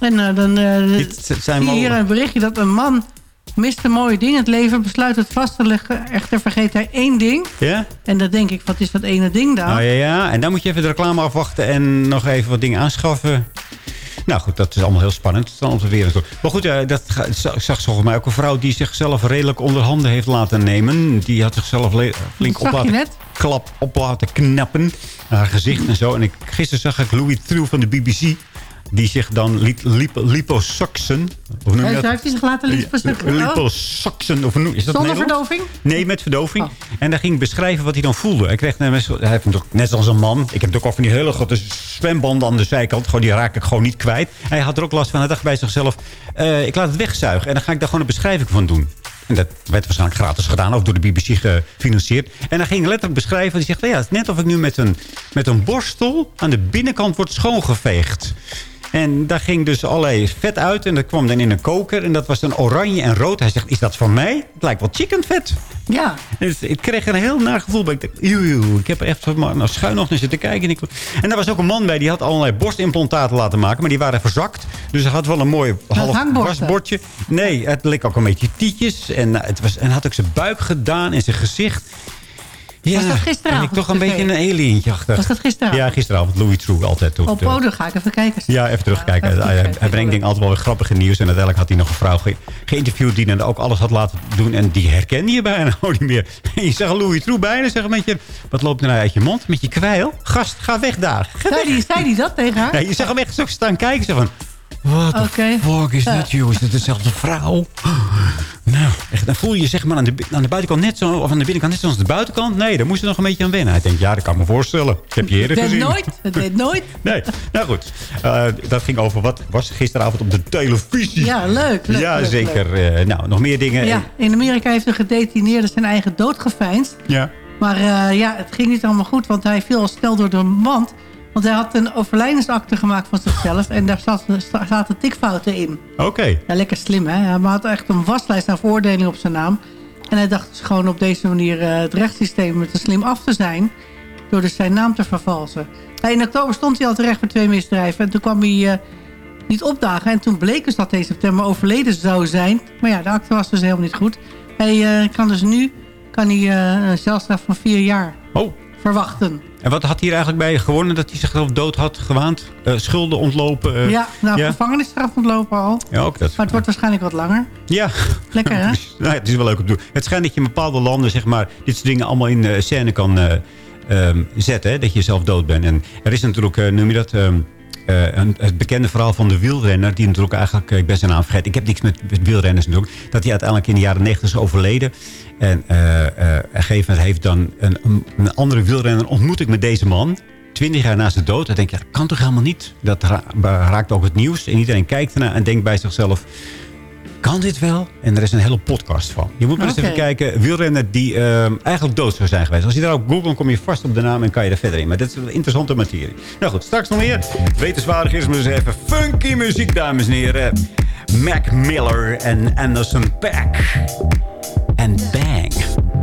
En eh, dan eh, Dit zijn zie je hier een berichtje dat een man mist een mooie ding in het leven. Besluit het vast te leggen. Echter vergeet hij één ding. Ja? En dan denk ik, wat is dat ene ding dan? Nou ja, ja. En dan moet je even de reclame afwachten en nog even wat dingen aanschaffen. Nou goed, dat is allemaal heel spannend. Het is dan onze wereld. Maar goed, ja, dat ik zag volgens mij ook een vrouw die zichzelf redelijk onder handen heeft laten nemen. Die had zichzelf flink op zag laten, klap op laten knappen. Haar gezicht en zo. En ik, gisteren zag ik Louis Theroux van de BBC. Die zich dan liet lip, liposuction. Hoe noem je Hij dat? heeft hij zich laten liposuction? Oh. Liposuction. Of noem- is dat Zonder verdoving? Nee, met verdoving. En daar ging ik beschrijven wat hij dan voelde. Hij, kreeg, hij heeft hem toch, net als een man. Ik heb ook al van die hele grote zwembanden aan de zijkant. Gewoon, die raak ik gewoon niet kwijt. Hij had er ook last van. Hij dacht bij zichzelf, eh, ik laat het wegzuigen. En dan ga ik daar gewoon een beschrijving van doen. En dat werd waarschijnlijk gratis gedaan. Of door de BBC gefinancierd. En hij ging letterlijk beschrijven. Hij zegt, ja, het is net of ik nu met een, met een borstel aan de binnenkant word schoongeveegd. En daar ging dus allerlei vet uit. En dat kwam dan in een koker. En dat was dan oranje en rood. Hij zegt, is dat van mij? Het lijkt wel chicken vet. Ja. Dus ik kreeg een heel naar gevoel bij. Ik dacht, ik heb er echt nou, schuin nog naar zitten kijken. En, ik, en daar was ook een man bij. Die had allerlei borstimplantaten laten maken. Maar die waren verzakt. Dus hij had wel een mooi half wasbordje. Nee, het leek ook een beetje tietjes. En, eh, het was, en had ook zijn buik gedaan en zijn gezicht. Ja, Was dat gisteravond en ik toch een op beetje een alientje achter. Was dat gisteravond? Ja, gisteravond. Louis True altijd. op Op de- oh, dan ga ik even kijken. ja, even terugkijken. hij, brengt dingen altijd wel weer grappige nieuws. En uiteindelijk had hij nog een vrouw ge geïnterviewd... die dan ook alles had laten doen. En die herkende je bijna ook niet meer. En je zag Louis Troe bijna zeggen met je... Wat loopt er nou uit je mond? Met je kwijl? Gast, ga weg daar. Ga Zei die, zei die dat tegen haar? Ja, je zag hem echt zo staan kijken. Zo van... Wat de Oké. fuck is Ja. dit, joh? Is dezelfde vrouw? Dan voel je je zeg maar aan de, aan de buitenkant net zo... of aan de binnenkant net zoals de buitenkant. Nee, daar moest je nog een beetje aan wennen. Hij denkt, ja, dat kan ik me voorstellen. Ik heb je eerder weet gezien. nooit. Het weet nooit. Nee, nou goed. Eh, dat ging over wat was gisteravond op de televisie. Ja, leuk. leuk ja, leuk, zeker. Eh, nou, nog meer dingen. Ja, in Amerika heeft een gedetineerde zijn eigen dood geveinsd. Ja. Maar eh, ja, het ging niet allemaal goed, want hij viel al snel door de mand. Want hij had een overlijdensakte gemaakt van zichzelf... en daar zaten tikfouten in. Oké. Ja, lekker slim, hè? Hij had echt een waslijst aan veroordelingen op zijn naam. En hij dacht dus gewoon op deze manier eh, het rechtssysteem te slim af te zijn... door dus zijn naam te vervalsen. In oktober stond hij al terecht voor twee misdrijven... en toen kwam hij eh, niet opdagen. En toen bleek dus dat hij in september overleden zou zijn. Maar ja, de akte was dus helemaal niet goed. Hij eh, kan dus nu kan hij, een celstraf van vier jaar Oh. verwachten. En wat had hij er eigenlijk bij gewonnen dat hij zichzelf dood had gewaand? Eh, schulden ontlopen? eh, ja, nou, ja? gevangenisstraf ontlopen al. Ja, ook dat. Maar het wordt waarschijnlijk wat langer. Ja. Lekker, hè? nou, het is wel leuk om te doen. Het schijnt dat je in bepaalde landen zeg maar, dit soort dingen allemaal in eh, scène kan eh, ehm, zetten. Hè? Dat je zelf dood bent. En er is natuurlijk, noem je dat... ehm, eh, een, het bekende verhaal van de wielrenner... die natuurlijk eigenlijk, ik ben zijn naam vergeten... ik heb niks met, met wielrenners natuurlijk... dat hij uiteindelijk in de jaren 90 is overleden. En eh, eh, op een gegeven moment heeft dan een, een, andere wielrenner... ontmoet ik met deze man... Twintig jaar na zijn dood, dan denk je, dat kan toch helemaal niet? Dat ra- raakt ook het nieuws. En iedereen kijkt ernaar en denkt bij zichzelf... Kan dit wel? En er is een hele podcast van. Je moet maar eens even kijken. Wielrenner die ehm, eigenlijk dood zou zijn geweest. Als je daar op googelt, kom je vast op de naam en kan je er verder in. Maar dat is een interessante materie. Nou goed, straks nog meer. Wetenswaardig is maar eens even funky muziek, dames en heren. Mac Miller en Anderson Paak. En Bang.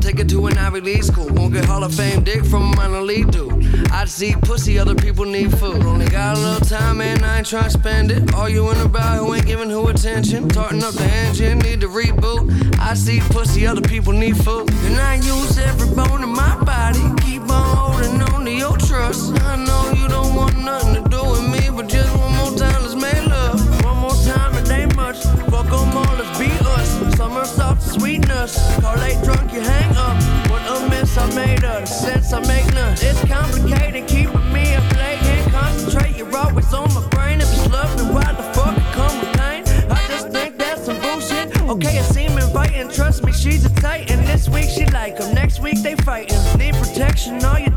Take it to an Ivy League school. Won't get Hall of Fame dick from a minor league dude. I see pussy, other people need food. Only got a little time and I ain't trying to spend it. Arguing about who ain't giving who attention. Tarting up the engine, need to reboot. I see pussy, other people need food. And I use every bone in my body. Keep on holding on to your trust. I know you don't want nothing to do with me, sweetness. Call late drunk, you hang up. What a mess I made of. Sense I make none. It's complicated, keeping me up late. Can't concentrate, you're always on my brain. If it's love, then why the fuck it come with pain? I just think that's some bullshit. Okay, it seem inviting. Trust me, she's a titan. This week she like 'em, next week they fightin'. Need protection, all your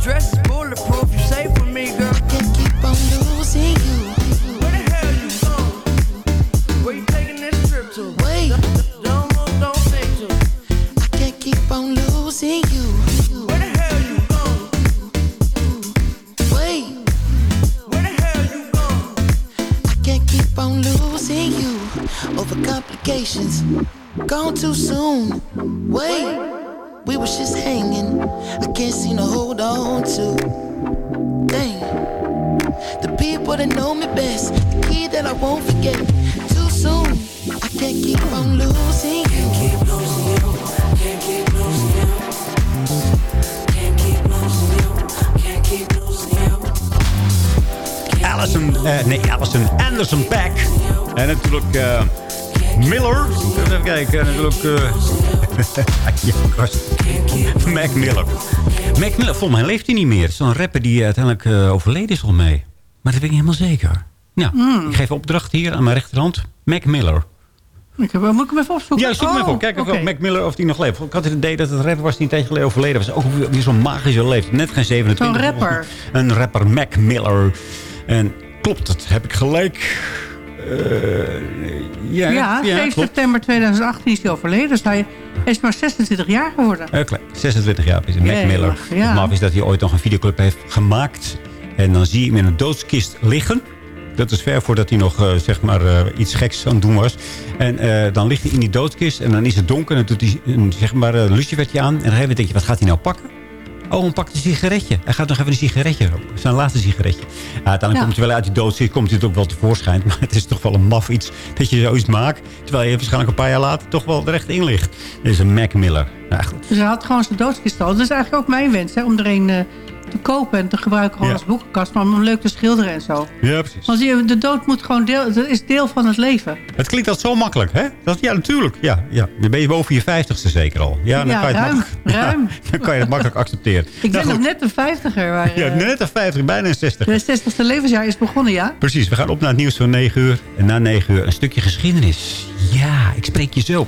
over. Gone too soon. Wait, we was just hanging. I can't seem to hold on to. Dang, the people that know me best, the key that I won't forget. Too soon. I can't keep on losing. Allison, eh, nee, Allison Anderson Pack. En natuurlijk eh, Miller. Even kijken, natuurlijk... eh ja. Mac Miller. Mac Miller, volgens mij leeft hij niet meer. Zo'n rapper die uiteindelijk eh, overleden is volgens mij. Maar dat weet ik niet helemaal zeker. Nou, Hmm. ik geef opdracht hier aan mijn rechterhand. Mac Miller. Ik heb, moet ik hem even opzoeken? Ja, zoek hem Oh, even op. Kijk even oké. op Mac Miller of hij nog leeft. Ik had het idee dat het rapper was die een tijdje geleden overleden was. Ook weer, zo'n magische leeftijd. Net geen 27. Zo'n rapper. Een rapper, Mac Miller. En klopt het? Heb ik gelijk? Eh, ja, Ja, 7 klopt. september 2018 is hij overleden. Dus hij is maar 26 jaar geworden. Eh, klein. 26 jaar is Mac Miller. ja. Het maf is dat hij ooit nog een videoclip heeft gemaakt. En dan zie je hem in een doodskist liggen. Dat is ver voordat hij nog eh, zeg maar, eh, iets geks aan het doen was. En eh, dan ligt hij in die doodskist en dan is het donker. En dan doet hij een zeg maar, een lucifertje aan. En moment denk je, wat gaat hij nou pakken? Oh, hij pakt een sigaretje. Hij gaat nog even een sigaretje roken. Zijn laatste sigaretje. Ja, uiteindelijk Ja. komt hij wel uit die doodskist. Komt het ook wel tevoorschijn. Maar het is toch wel een maf iets dat je zoiets maakt. Terwijl je waarschijnlijk een paar jaar later toch wel er echt in ligt. Dit is een Mac Miller. Nou, goed. Dus hij had gewoon zijn doodskist al. Dat is eigenlijk ook mijn wens, hè, om er een eh, te kopen en te gebruiken gewoon Ja. als boekenkast. Maar om leuk te schilderen en zo. Ja, precies. Want je- de dood moet gewoon deel, dat is deel van het leven. Het klinkt altijd zo makkelijk, hè? Dat, ja, natuurlijk. Ja, ja. Dan ben je boven je vijftigste zeker al. Ja, dan Ja, kan je het ruim, makkelijk- ruim. Ja, dan kan je het makkelijk accepteren. Ik Nou, ben nog goed. net een vijftiger. Maar, Ja, eh, net een 50, bijna een 60. de 60ste levensjaar is begonnen, ja? Precies, we gaan op naar het nieuws van 9 uur. En na 9 uur een stukje geschiedenis. Ja, ik spreek je zo.